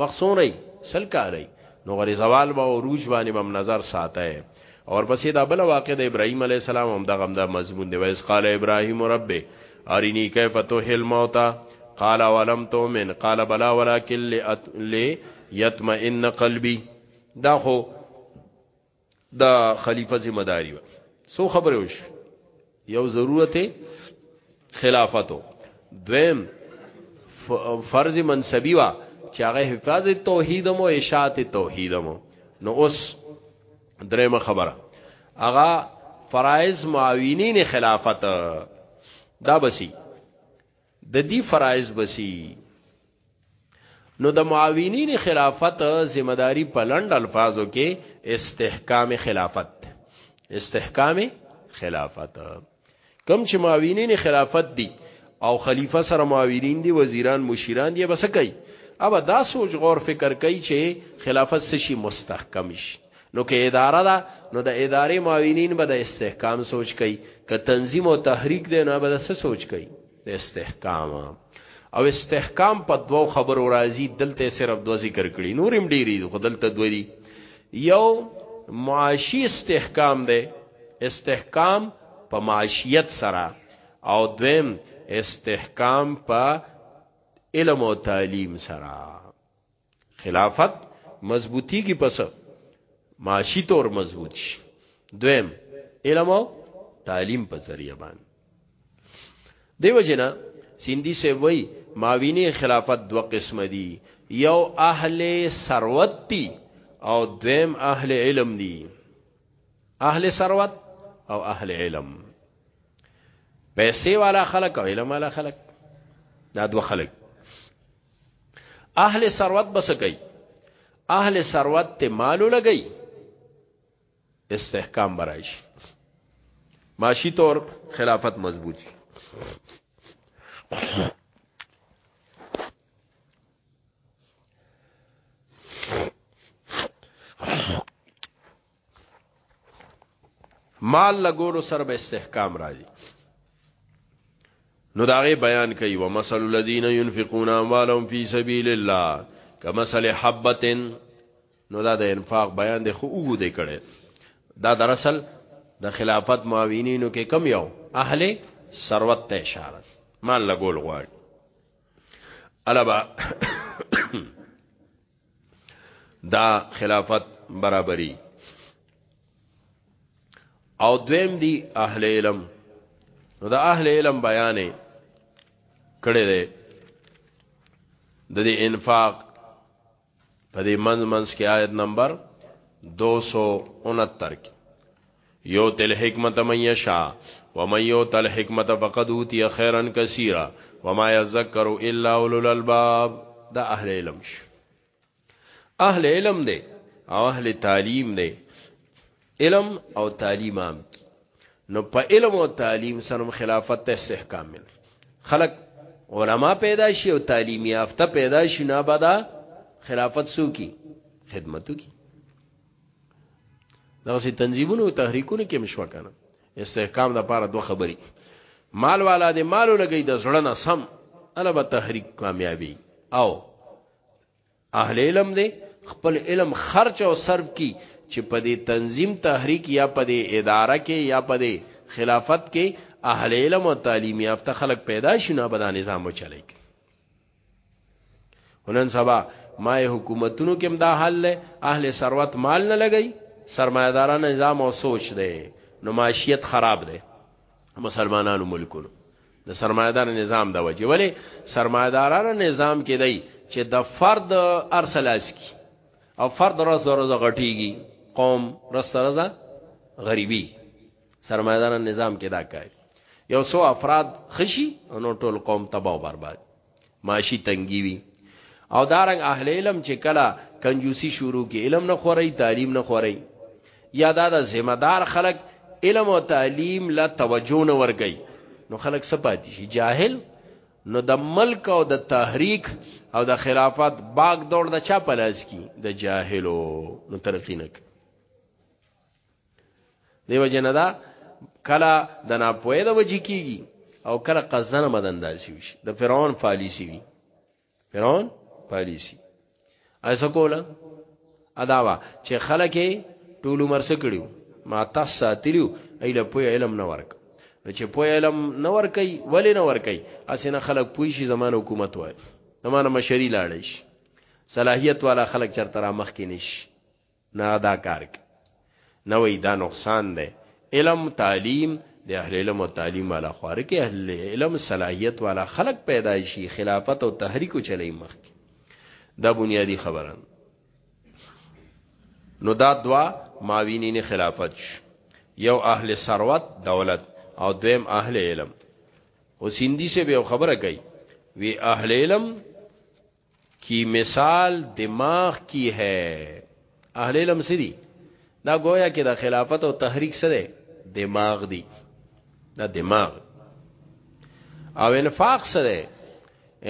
وخصوري سل کالی نو غری زوال با عروج باندې بم نظر ساته اور پسې دا بل واقع د ابراهيم عليه السلام هم دغه هم دا مضمون دی وایس قال ابراهيم رب اريني كيف تحيي الموتى قال ولم تؤمن قال بلا ولكن ليطمئن قلبي دا خو دا خلیفہ ذمہ داری و سو خبره وشو یو ضرورت خلافتو دویم فرض منصبی وا چې هغه حفاظ توحید مو اشاعت توحید مو نو اوس درېمه خبره هغه فرایز معاونین خلافت دا بسی د دې فرایز بسی نو د معاونین خلافت ذمہ داری په لند الفاظو کې استحکام خلافت استحکام خلافت کم چې معاونین خلافت دي او خلیفہ سره معاونین دي وزیران مشیران دي بس کوي اوبه دا سوچ غور فکر کوي چې خلافت څه شي مستحکم شي نو کې اداره ده نو د ادارې معاونین به د استحکام سوچ کوي که تنظیم او تحریک دی نو به د څه سوچ کوي د استحکام او استحکام په دوو خبرو راځي دلته صرف دوه ذکر کړي نورم ډيري خو دلته دوه دي یو معاشي استحکام دی استحکام په معاشیت سره او دویم استحکام په علم او تعلیم سره خلافت مضبوطی کی پس معاشی طور مضبوط شي دویم علم او تعلیم په ذریعہ باندې دیو جنا سیندی سے وای ماوینه خلافت دو قسم دی یو اهل ثروت دی او دویم اهل علم دی اهل ثروت او اهل علم پیسې والا خلک او علم والا خلک دا دو خلک اهل ثروت بس کوي اهل ثروت ته مالو لګي استحکام برایش معاشی طور خلافت مضبوط شي مال لګولو سره به استحکام راځي نو دا غي بیان کوي ومثل الذين ينفقون اموالهم في سبيل الله كمثل حبه نو دا د انفاق بیان دی خو وو دی کړي دا دراصل د خلافت معاونینو کې کم یو اهل ثروت ته اشاره مال لګول غواړي الابا دا خلافت برابرۍ او دویم دی اهل علم نو د اهل علم بیان کړي دی د دې انفاق په دې منځ منځ کې آیت نمبر 269 کې یؤتی الحکمة من یشاء ومن یؤت الحکمة فقد اوتی خیرا کثیرا وما یذکر الا اولو الالباب دا اهل علم شو اهل علم دی او اهل تعلیم دی علم او تعلیم عام کی نو په علم او تعلیم سره خلافت ته استحکام مل خلق علما پیدا شي او تعلیمی یافته پیدا شي نه بدا خلافت سو کی خدمتو کی دا سي تنظیمونو تحریکونو کې مشوا کنه استحکام د پاره دوه خبري مال والا دې مالو لګي د زړه نه سم الا به تحریک کامیابی او اهل علم دې خپل علم خرچ او صرف کی چې په دې تنظیم تحریک یا په دې اداره کې یا په دې خلافت کې اهل علم او تعلیم یافته خلک پیدا شي نه به دا نظام وچلای ونن سبا ما حکومتونو کې هم دا حل له اهل ثروت مال نه لګي سرمایداران نظام او سوچ دی نو معاشیت خراب دی مسلمانانو ملکونو د سرمایدار نظام د وجه ولی سرمایدارانه نظام کې دی چې د فرد ارسلاس کی او فرد ورځ ورځ غټیږي قوم ورځ ورځ غریبي سرمایه دار نظام کې دا کوي یو سو افراد خشي نو ټول قوم تباہ او برباد معاشي تنګي وي او دارنګ اهل علم چې کله کنجوسی شروع کې علم نه خوري تعلیم نه خوري یا دا د ذمہ دار خلک علم او تعلیم لا توجه نه ورګي نو خلک سپاتې شي جاهل نو د ملک او د تحریک او د خلافت باغ دور د چا پلاس کی د جاهلو نو ترقی نک دیو جن دا کلا د ناپوهه د وجې کیږي او کله قصدن مدنداسي وي د فرعون پالیسی وي فرعون پالیسی ایسا کولا اداوا چې خلک ټول عمر سکړیو ما تاسو ساتلیو ایله په علم نه ورک نو چې په علم نه ور کوي ولې نه ور کوي اسنه خلک پوي شي زمانه حکومت وای زمانه مشری لاړ شي صلاحیت والا خلک چرته را مخ کې نشي نه هغه دا کار کوي نه وای دا نقصان دی علم تعلیم د اهل علم او تعلیم والا خواره کې اهل علم صلاحیت والا خلق پیدا شي خلافت او تحریک چلی مخ کې دا بنیادی خبره نو دا دوا ماوینین خلافت شو یو اهل ثروت دولت او دویم اهل علم او سیندی سے به خبره کوي وی اهل علم کی مثال دماغ کی ہے اهل علم سری دا گویا کې د خلافت او تحریک سره دماغ دی دا دماغ او انفاق سره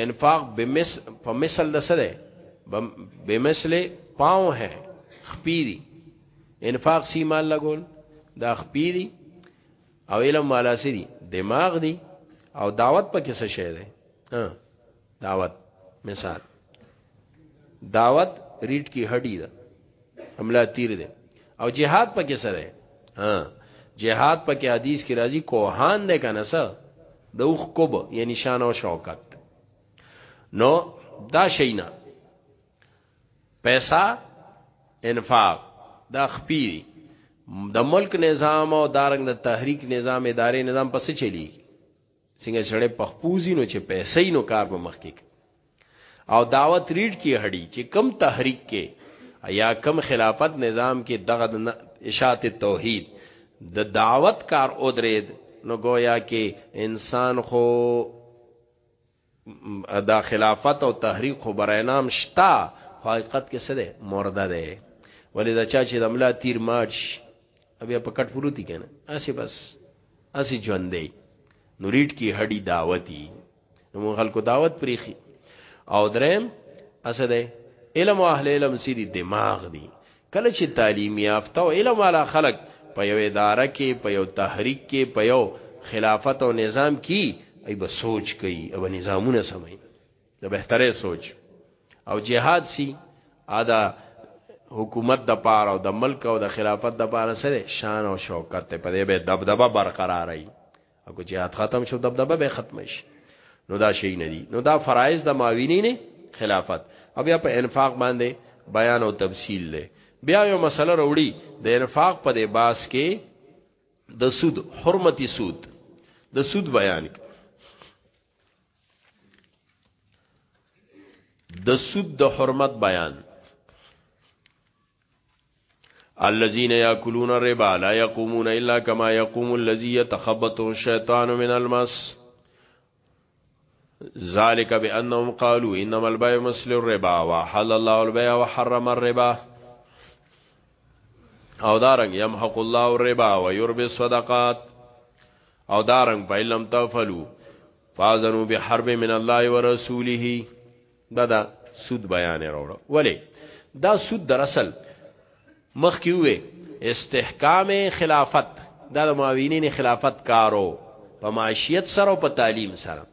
انفاق بمس په مثل د سره بمثل پاو ہے خپیری انفاق سی مال لګول دا خپیری او علم والا سری دماغ دی او دعوت په کیسه شه ده دعوت مثال دعوت ریټ کی هډی ده حمله تیر ده او جهاد پکې سره ها جهاد پکې حدیث کې راځي کوهان ده کنه سر د اوخ کوب یعنی شان او شوکت نو دا شینا پیسہ انفاق دا خپی د ملک نظام او دارنګ د تحریک نظام ادارې نظام پسې چلیږي څنګه سړی پخپوزی نو چې پیسې نو کار به مخ کې او دعوت ریډ کې هړي چې کم تحریک کې یا کم خلافت نظام کې دغه اشاعت توحید د دعوت کار او درید نو گویا کې انسان خو داخلافت او تحریک خو برای نام شته خو حقیقت کې څه ده مرده ده ولې دا چا چې د ملا تیر ماټ شي بیا په کټ پروتي کنه اسی بس اسی ژوند دی نو ریټ کی هډی دعوتی نو مون خلکو دعوت پریخي او درم اسه ده علم او اهل علم سری دماغ دی کله چې تعلیم یافته او علم والا خلک په یوه اداره کې، په یو تحریک کې، په یو خلافت او نظام کی، هغوی به سوچ کوي او به نظامونه سموي، د بهترۍ سوچ او جهاد سی هغه د حکومت دپاره او د ملک او د خلافت دپاره څه دی؟ شان او شوکت دی، په دې به یې دبدبه برقراره وي. اګو جهاد ختم شو دبدبه به ختم شي نو دا شي نه دي نو دا فرایض د معاونین خلافت او بیا په انفاق باندې بیان او تفصیل لې بیا یو مسله وروړي د انفاق په دې باس کې د سود حرمتي سود د سود بیان کې د سود د حرمت بیان الذين ياكلون الربا لا يقومون الا كما يقوم الذي يتخبطه الشيطان من المس ذلك بانهم قالوا انما البيع مثل الربا وحل الله البيع وحرم الربا او دارنګ يمحق الله الربا ويربي الصدقات او دارنګ په لم تفلو فازنوا بحرب من الله ورسوله دا دا سود بیان راوړ ولی دا سود در اصل مخ کیوې استحکام خلافت دا د معاونین خلافت کارو په معاشیت سره او په تعلیم سره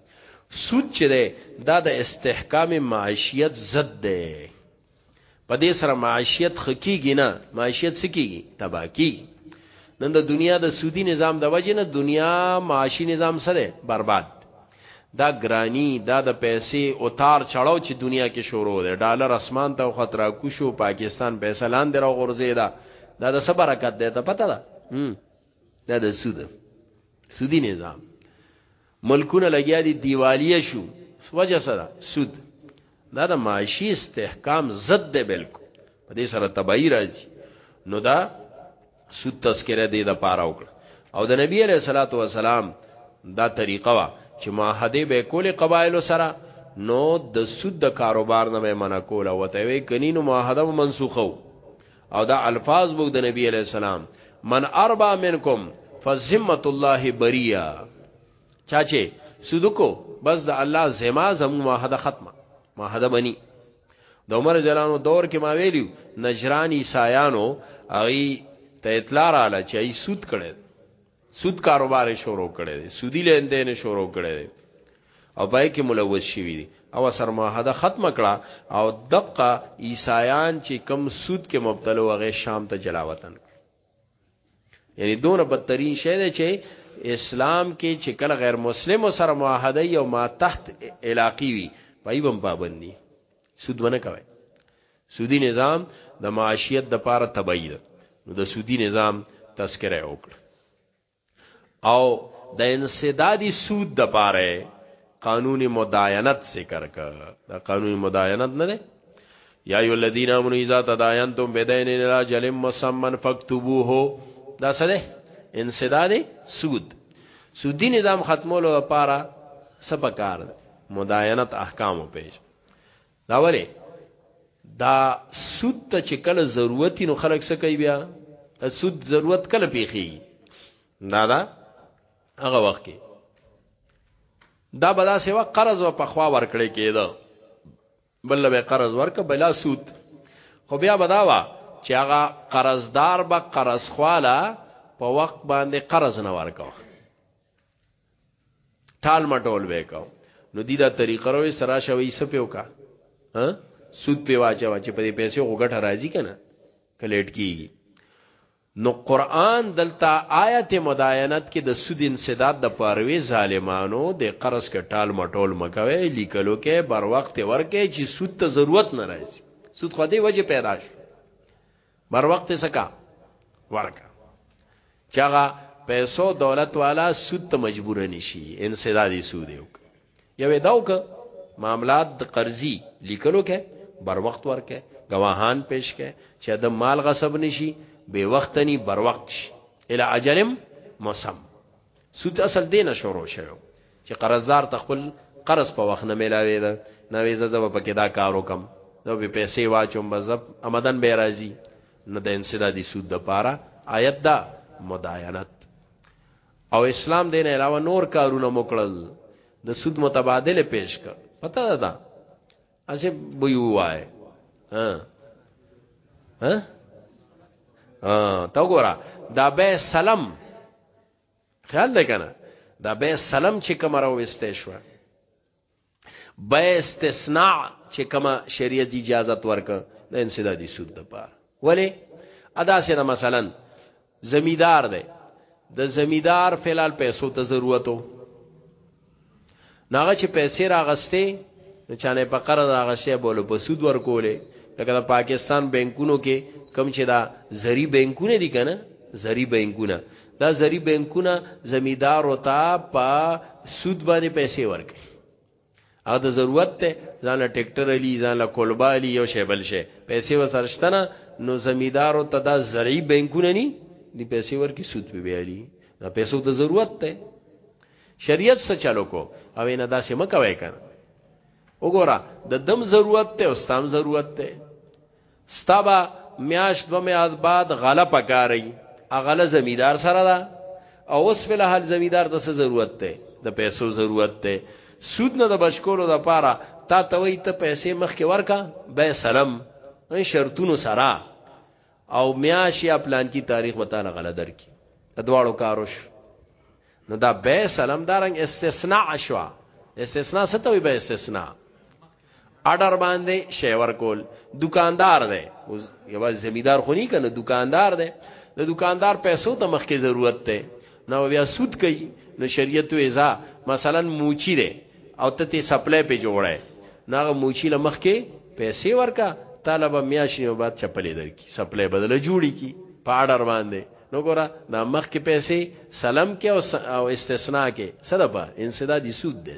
سود چې ده دا د استحکام معاشیت ضد ده په دې سره معاشیت خکیږي نه معاشیت سکیږي تبا کیږي نن د دنیا د سودی نظام د وجې نه دنیا معاشي نظام سره برباد دا ګرانی دا د پیسې او تار چړاو چې دنیا کې شروع دی ډالر اسمان ته خطر کوشو پاکستان پیسې لاندې را غورځي دا دا د څه برکت دی ته پته ده دا د سود سودی نظام ملکونه لګیا دي دیوالیه شو وجه سره سود دا د معاشي استحکام ضد دی بالکل په دې سره تبعی راځي نو دا سود تذکره دی د پاره وکړه او د نبی علیہ الصلوۃ والسلام دا طریقه وا چې معاهده به کول قبایل سره نو د سود د کاروبار نه منع کوله وته وی کنینو معاهده منسوخو او دا الفاظ بوګ د نبی علی السلام من اربع منکم فذمه الله بریا چاچه سودکو بس د الله زما زمو معاهده ختمه معاهده بنی د عمر جلانو دور کې ما ویلو نجرانی سایانو اغي ته اطلاع رااله چې ای سود کړي سود کاروبار شروع کړي دي سودی لیندین شروع کړي دي او پای کې ملوث شوی دي او سر معاهده ختم کړه او دقه عیسایان چې کم سود کې مبتلا وغه شام ته جلا وطن یعنی دونه بدترین شی دی چې اسلام کې چې کله غیر مسلم سره معاهده یو ما تحت علاقی وي پای بم پابندي سود ونه کوي سودی نظام د معاشیت د پاره تبعی ده نو د سودی نظام تذکره وکړه او د انسدادی سود د پاره قانون مداینت ذکر کا دا قانون مداینت نه ده یا ایو الذین امنوا اذا تداینتم بدین الى جل مسمن فاكتبوه دا سره انسداد سود سودی نظام ختمولو لپاره سپکار مداینت احکام پیش دا ولی دا سود ته چې کله ضرورت نو خلک څه کوي بیا سود ضرورت کله پیخي دا دا هغه وخت کې دا بدا سیوا قرض و پخوا ورکړې کېده بل به قرض ورک بلا سود خو بیا بداوا چې هغه قرضدار به قرض خواله په وخت باندې قرض نه ورکاو ټال مټول وکاو نو دی دا طریقه روي سرا شوي سپیو کا ها سود په واچا چې په دې پیسې غوګټه راځي کنه کلیټ کیږي نو قران دلته آیت مداینت کې د سود انسداد د پاروي ظالمانو د قرض کې ټال مټول مکوي لیکلو کې بر وخت ورکه چې سود ته ضرورت نه راځي سود خو دې وجه پیدا شو بر وخت سکا ورکا چاغه پیسو دولت والا سود ته مجبور نشي انسدادي سود یو یو داو ک معاملات د قرضي لیکلو کې بر وخت ورکه گواهان پیش کې چې د مال غصب نشي به وخت ني بر وخت شي الی اجلم مسم سود اصل دینه شروع شوی چې قرضدار تخپل قرض په وخت نه ملاوي ده نو ویزه زب په کې دا کار وکم نو به پیسې واچوم بزب آمدن به راځي نو د انسدادي سود د پاره آیت دا مداینت او اسلام دین علاوه نور کارونه مکړل د سود متبادل پیش کړ پته ده اسه به یو وای ها ها تا ګورا دا به سلام خیال دی کنه دا به سلام چې کوم راوستې شو به استثناء چې کوم شریعت اجازه ورک د انسدادي سود د پاره ولی ادا سره مثلا زمیدار دی د زمیدار فلال پیسو ته ضرورتو ناغه چې پیسې راغسته نو چانه په قرض راغسته بوله په سود ورکولې لکه د پاکستان بانکونو کې کم چې دا زری بانکونه دي کنه زری بانکونه دا زری بانکونه زمیدار او تا په سود باندې پیسې ورکړي هغه د ضرورت ته ځان له ټریکټر علی ځان له کولبا علی یو شی بل شی پیسې وسرشتنه نو زمیدارو ته دا زرعي بانکونه ني دی پیسې ورکی سود به بیالي دا پیسو ته ضرورت ته شریعت څه چلو کو او نه دا سم کوي کنه وګوره د دم ضرورت ته او ستام ضرورت ته ستا به میاش دو میاش بعد غله پکاري اغله زمیدار سره ده او اوس په لحال زمیدار د څه ضرورت ده د پیسو ضرورت ده سود نه د بشکولو د پاره تا ته وي ته پیسې مخ کې ورکا به سلام ان شرطونو سره او میاش یا پلان کی تاریخ وتاله غله در کی ادواړو کاروش نو دا به سلام دارنګ استثناء شوا استثناء ستوي به استثناء اډر باندې شی ورکول دکاندار دی یو زمیدار خو نه کنه دکاندار دی د دکاندار پیسو ته مخکې ضرورت دی نو بیا سود کوي نو شریعت ویزا مثلا موچی دی او ته ته سپلای په جوړه ناغه موچی لمخ کې پیسې ورکا طالب میاشنی او بعد چپلې درکې سپلای بدله جوړی کی په اډر باندې نو ګوره دا مخ کې پیسې سلام کې او استثناء کې سره په انسدادي سود دی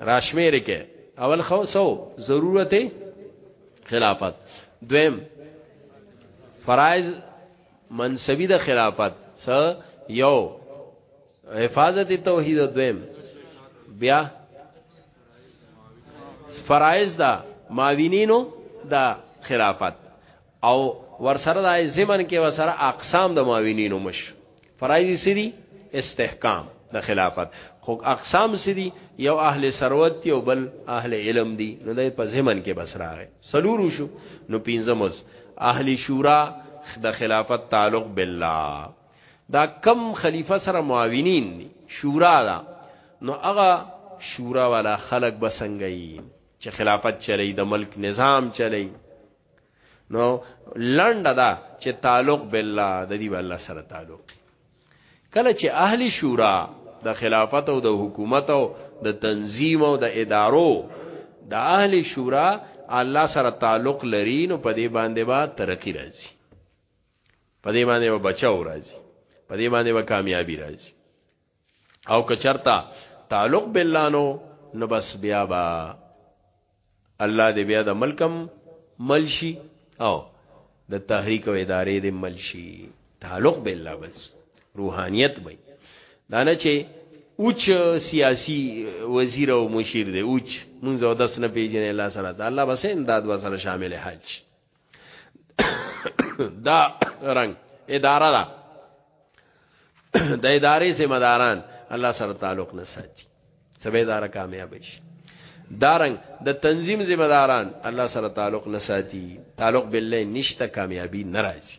راشمیر کې اول خو سو ضرورت خلافت دویم فرایز منصبی د خلافت س یو حفاظت توحید دویم بیا فرایز دا ماوینینو دا خلافت او ورسره د زمن کې ورسره اقسام د معاونینو مش فرایض سری استحکام د خلافت خو اقسام سری یو اهل سروت یو بل اهل علم دی نو د په زمن کې بس راغی سلورو شو نو پینځمز اهل شورا د خلافت تعلق بالله دا کم خلیفہ سره معاونین دی شورا دا نو هغه شورا والا خلق بسنګي چې خلافت چلی د ملک نظام چلی نو لنډه دا چې تعلق بالله د دې الله سره تعلق کله چې اهل شورا د خلافت او د حکومت او د تنظیم او د ادارو د اهل شورا الله سره تعلق لري نو په دې باندې با ترقی راځي په دې باندې با بچاو راځي په دې باندې با کامیابی راځي او که چرته تعلق بالله نو نو بس بیا با الله دې بیا د ملکم ملشي او د تحریک او ادارې دې ملشي تعلق بالله بس روحانیت وي دا نه چې اوچ سیاسی وزیر او مشیر دی اوچ مونږ او داس نه پیژنې الله سره دا الله بس امداد وسره شامل حج دا رنگ اداره ده د ادارې ذمہ داران الله سره تعلق نه ساتي سبه اداره کامیاب شي دارنګ د دا تنظیم ذمہ داران الله سره تعلق نه ساتي تعلق بالله نشته کامیابی ناراضي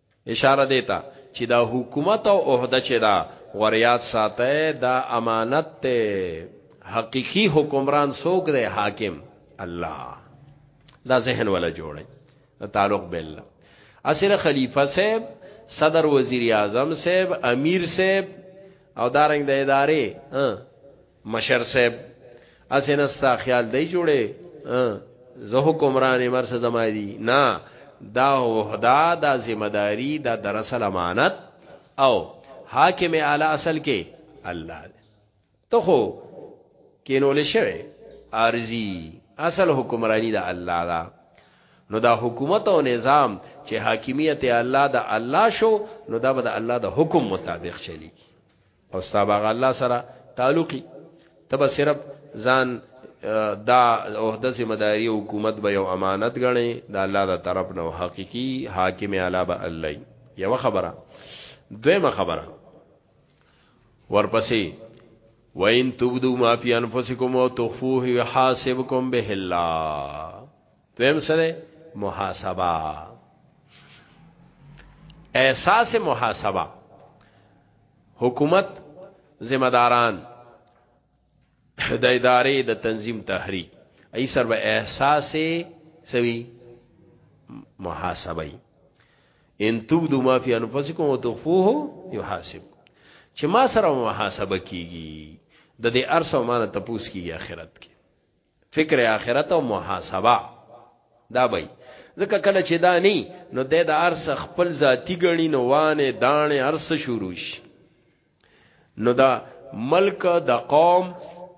اشاره دې ته چې دا حکومت او عہده چې دا غوریات ساته دا امانت ته حقيقي حکمران څوک دی حاکم الله دا ذهن ولا جوړي تعلق بالله اصل خلیفہ صاحب صدر وزیر اعظم صاحب امیر صاحب او دارنګ د ادارې مشر صاحب اسنه ستا خیال دی جوړه زه حکمران مرسه زما دی نه دا وحدا دا ذمہ داری دا دراصل امانت او حاکم اعلی اصل کې الله ته خو کینول شوی ارزی اصل حکمرانی دا الله دا نو دا حکومت او نظام چې حاکمیت الله دا الله شو نو دا به د الله د حکم مطابق چلی او ستا باغ الله سره تعلقي تب صرف ځان دا عہده ذمہ داری او حکومت به یو امانت غني دا الله دا طرف نو حقيقي حاکم اعلی به الله یو خبره دویمه خبره ورپسې وَإِن تُبْدُوا مَا فِي أَنفُسِكُمْ أَوْ تُخْفُوهُ يُحَاسِبْكُم بِهِ اللَّهُ دویم سره محاسبه احساس محاسبه حکومت ذمہ داران د ادارې د تنظیم تحریک ای سر به احساس سوي محاسبه ان تبدو ما فی انفسکم وتخفوه یحاسب چې ما سره محاسبه کیږي د دې ارسو مان ته پوس کیږي اخرت کې فکر اخرت او محاسبه دا بای ځکه کله چې دا ني نو د د ارس خپل ذاتی غنی نو وانه دانه ارس شروع شي نو دا ملک د قوم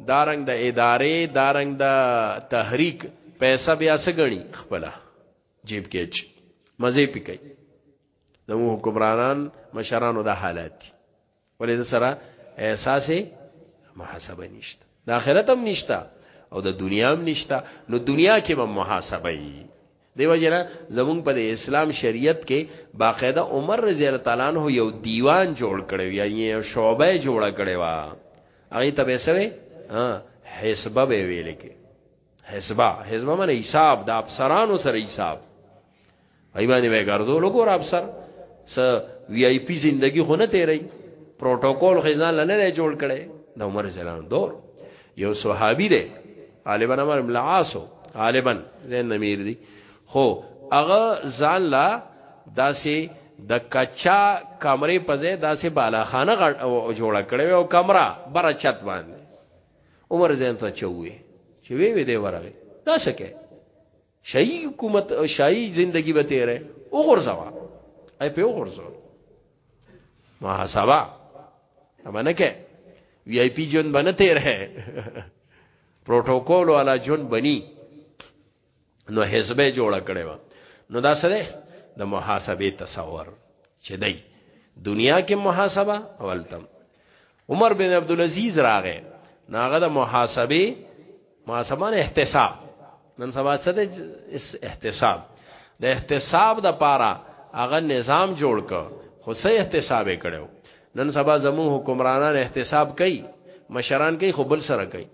دارنګ د دا ادارې دارنګ د دا تحریک پیسې بیا سګنی خپل جیب کې چي مزه پکې د حکمرانان مشرانو د حالات دي ولې د سره احساس محاسبه نشته د آخرت هم نشته او د دنیا هم نشته نو دنیا کې هم محاسبه ای دیو جنا زمون په اسلام شریعت کې باقاعده عمر رضی الله تعالی عنہ یو دیوان جوړ کړو یعنی یو شعبه جوړ کړو هغه ته به سوي ها حسبه به ویل کې حسبا حسبا من حساب د افسرانو سره حساب ایمانه به ګرځول ګور افسر س وی آی پی زندگی خو نه تیری پروتوکول خزان لنه نه جوړ کړي د عمر زلان دور یو صحابي دی غالبا عمر بن العاصو غالبا زین امیر دی خو هغه ځان لا داسې د کچا کمرې په ځای داسې بالاخانه جوړه کړې او کمره بر چت باندې عمر زین ته چوي چې وی وی دی ورغه دا سکه شای حکومت شای زندگی به تیرې او غرزوا ای په او غرزو ما حسابا امنه کې وی آی پی جون باندې تیرې پروتوکول والا جون بنی نو حزبه جوړه کړې و نو دا سره د محاسبه تصور چې دی دنیا کې محاسبه اولتم عمر بن عبد العزيز راغې ناغه د محاسبه محاسبه نه احتساب نن سبا څه د احتساب د احتساب د پاره هغه نظام جوړ ک خو سه احتساب کړو نن سبا زمو حکمرانان احتساب کوي مشران کوي خو بل سره کوي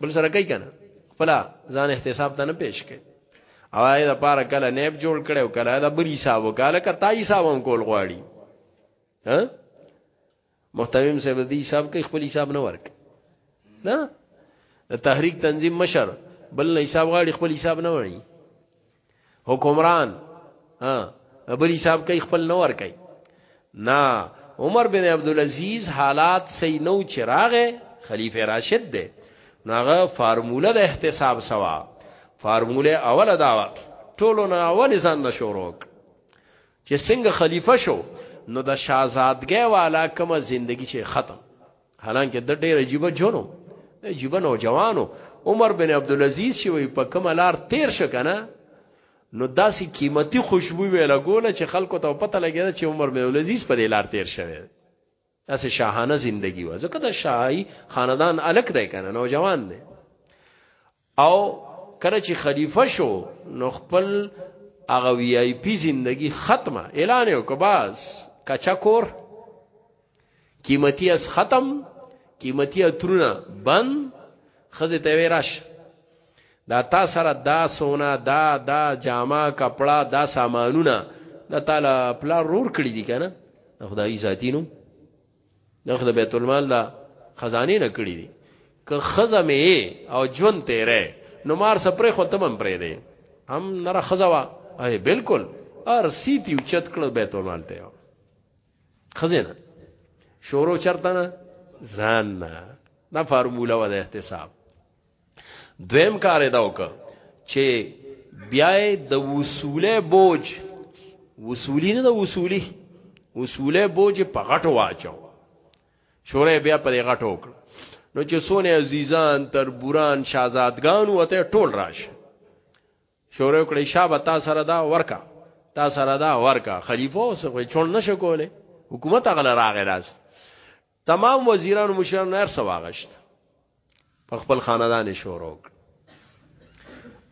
بل سره کوي کنه خپل ځان احتساب ته نه پیش کوي او آی دا پار کله نیب جوړ کړو کله دا بری حساب وکاله کتا حساب هم کول غواړي ها محتمم صاحب دې حساب کوي خپل حساب نه ورک نه تحریک تنظیم مشر بل نه حساب غواړي خپل حساب نه وړي حکمران ها بل حساب کوي خپل نه ور کوي نه عمر بن عبد العزيز حالات سي نو چراغه خلیفہ راشد دی ناغه فارموله د احتساب سوا فارموله اوله دا ټولو نه اول ځان د شوروک چې څنګه خلیفہ شو نو د شاهزادګۍ والا کومه زندگی چې ختم حالانکه د ډېر عجیب جنو عجیب نوجوانو عمر بن عبد العزيز چې وي په کوم لار تیر شو کنه نو داسې قیمتي خوشبو ویلا ګوله چې خلکو ته پته لګیدا چې عمر بن عبد العزيز په دې لار تیر شوی داسې شاهانه زندگی و ځکه د شاهي خاندان الک دی کنه نوجوان دی او کله چې خلیفہ شو نو خپل هغه وی آی پی زندگی ختمه اعلان یو کباس کچا کور قیمتي اس ختم قیمتي اترونه بند خزه ته ویراش دا تا سره دا سونا دا دا جامه کپڑا دا سامانونه دا تعالی پلا رور کړی دي کنه خدای ذاتینو دغه د بیت المال دا خزانه نه کړی دي که خزمه او جون تیرې نو مار سپرې خو تمم پرې دی هم نره خزوا اي بالکل ار سیتی اوچت کړ بیت المال ته خزینه شورو چرته نه ځان نه دا فارموله و د احتساب دویم کار دا وکړه چې بیا د وصوله بوج وصولی نه د وصولی وصوله بوج په غټو واچو شورې بیا په غټو وکړه نو چې سونه عزیزان تربوران شاهزادګان وته ټول راش شورې کړي شابه تا سره دا ورکا تا سره دا ورکا خلیفہ اوس خو چون نشو کوله حکومت غل راغی لاس تمام وزیرانو مشرانو نار سواغشت په خپل خاندان شروع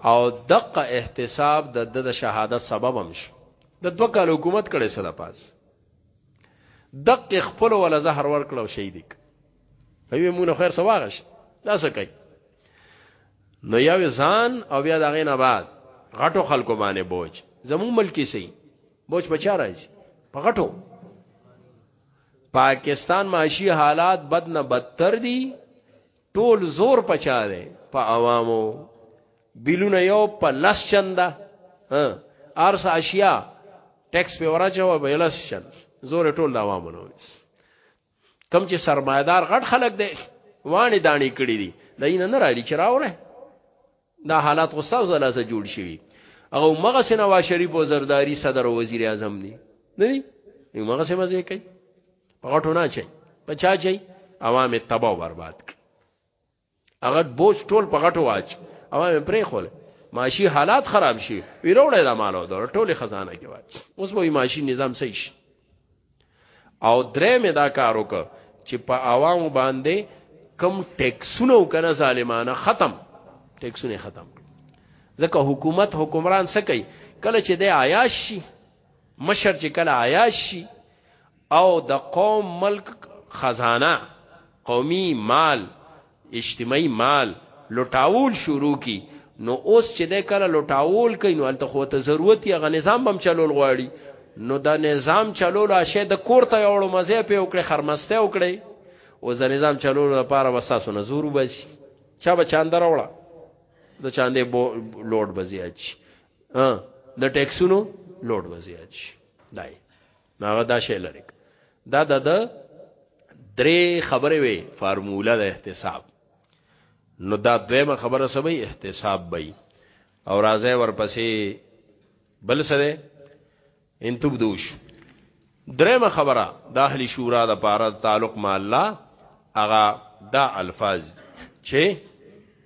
او دقه احتساب د د شهادت سبب هم شو د دوه کال حکومت کړي سره پاس دقه خپل ولا زهر ور کړو شهید ک هیوی مونږ خیر سواغشت دا څه کوي نو یو ځان او بیا دغه نه بعد غټو خلکو باندې بوج زمو ملکی سي بوج بچا راځي په غټو پاکستان معاشي حالات بد نه بدتر دي ټول زور پچا دی په عوامو بیلونه یو په لس چنده ارس اشیا ټیکس په ورچا و په لس چند زور ټول د عوامو نو کم چې سرمایدار غټ خلک دی وانی دانی کړی دی دینه نه راړي چې راوړي دا حالات خو ساو زلا سره جوړ شوی هغه مغه سنوا شریف او زرداری صدر او وزیر اعظم نه نه نه مغه سم ځای کوي پغټو نه چي بچا چي عوام تباہ برباد هغه بوج ټول پغټو واچ عوام پرې خول معاشي حالات خراب شي ویروړې د مالو دور ټوله خزانه کې واچ اوس به معاشي نظام صحیح شي او درې مې دا کار وکړ چې په عوامو باندې کم ټیکسونه وکنه ظالمانه ختم ټیکسونه ختم ځکه حکومت حکمران څه کوي کله چې د عیاش شي مشر چې کله عیاش شي او د قوم ملک خزانه قومي مال اجتماعي مال لوټاول شروع کی نو اوس چې د کله لوټاول کین نو الته خو ته ضرورت یې غ نظام بم چلول غواړي نو د نظام چلول اشه د کورته یوړو مزه په وکړي خرمسته وکړي او د نظام چلول لپاره وساسو نزور وبس چا به چاندر وړه د چاندې لوډ بزیاچ د ټیکسونو لوډ بزیاچ دای ناغه دا شی لري دا د د درې خبرې وي فارموله د احتساب نو دا دویمه خبره سوي احتساب بي او راځي ورپسې بل سره ان تبدوش درېمه خبره د اهلی شورا د پاره تعلق ما الله اغا دا الفاظ چې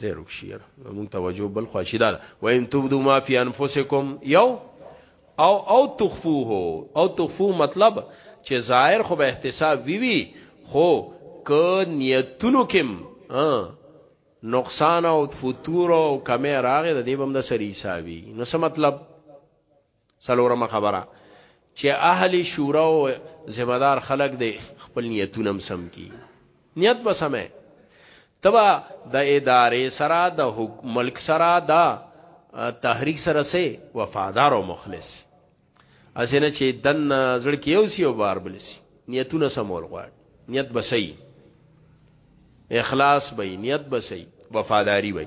دې روک شي مونږ توجه بل خواشي دا و ان تبدو ما فی انفسکم یو او او تخفوه او تخفو مطلب چې ظاهر خو به احتساب وی وی خو ک نیتونو کم نقصان او فتور او کمی راغې د دې بم د سری حسابي نو څه مطلب څلورمه خبره چې اهل شورا او ذمہ دار خلک د خپل نیتونه سم کی نیت به سمه تبا د ادارې سره د ملک سره د تحریک سره سه وفادار او مخلص اسنه چې دن زړه کې یو سی او بار بل سی نیتونه سمول غواړ نیت به صحیح اخلاص به نیت به صحیح وفاداری به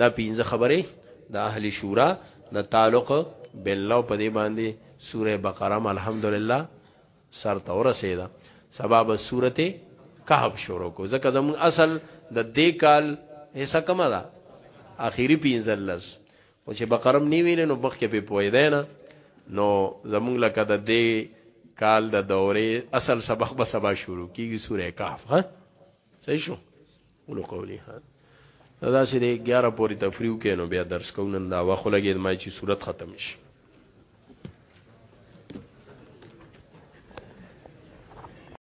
دا پنځه خبرې د اهل شورا د تعلق بالله په دې باندې سوره بقره الحمدلله سر ته ورسېده سبب سورته کهف شروع کو ځکه زموږ اصل د دې کال حصہ کم ده اخیری پینځلس او چې بقره نی ویل نو مخکې په پویدای نه نو زموږ لکه د دې کال د دورې اصل سبق به سبا شروع کیږي سوره کهف ها صحیح شو ولو قولی ها دا داسې دی 11 پورې تفریو کې نو بیا درس کو نن دا واخو لګید ما چې صورت ختم شي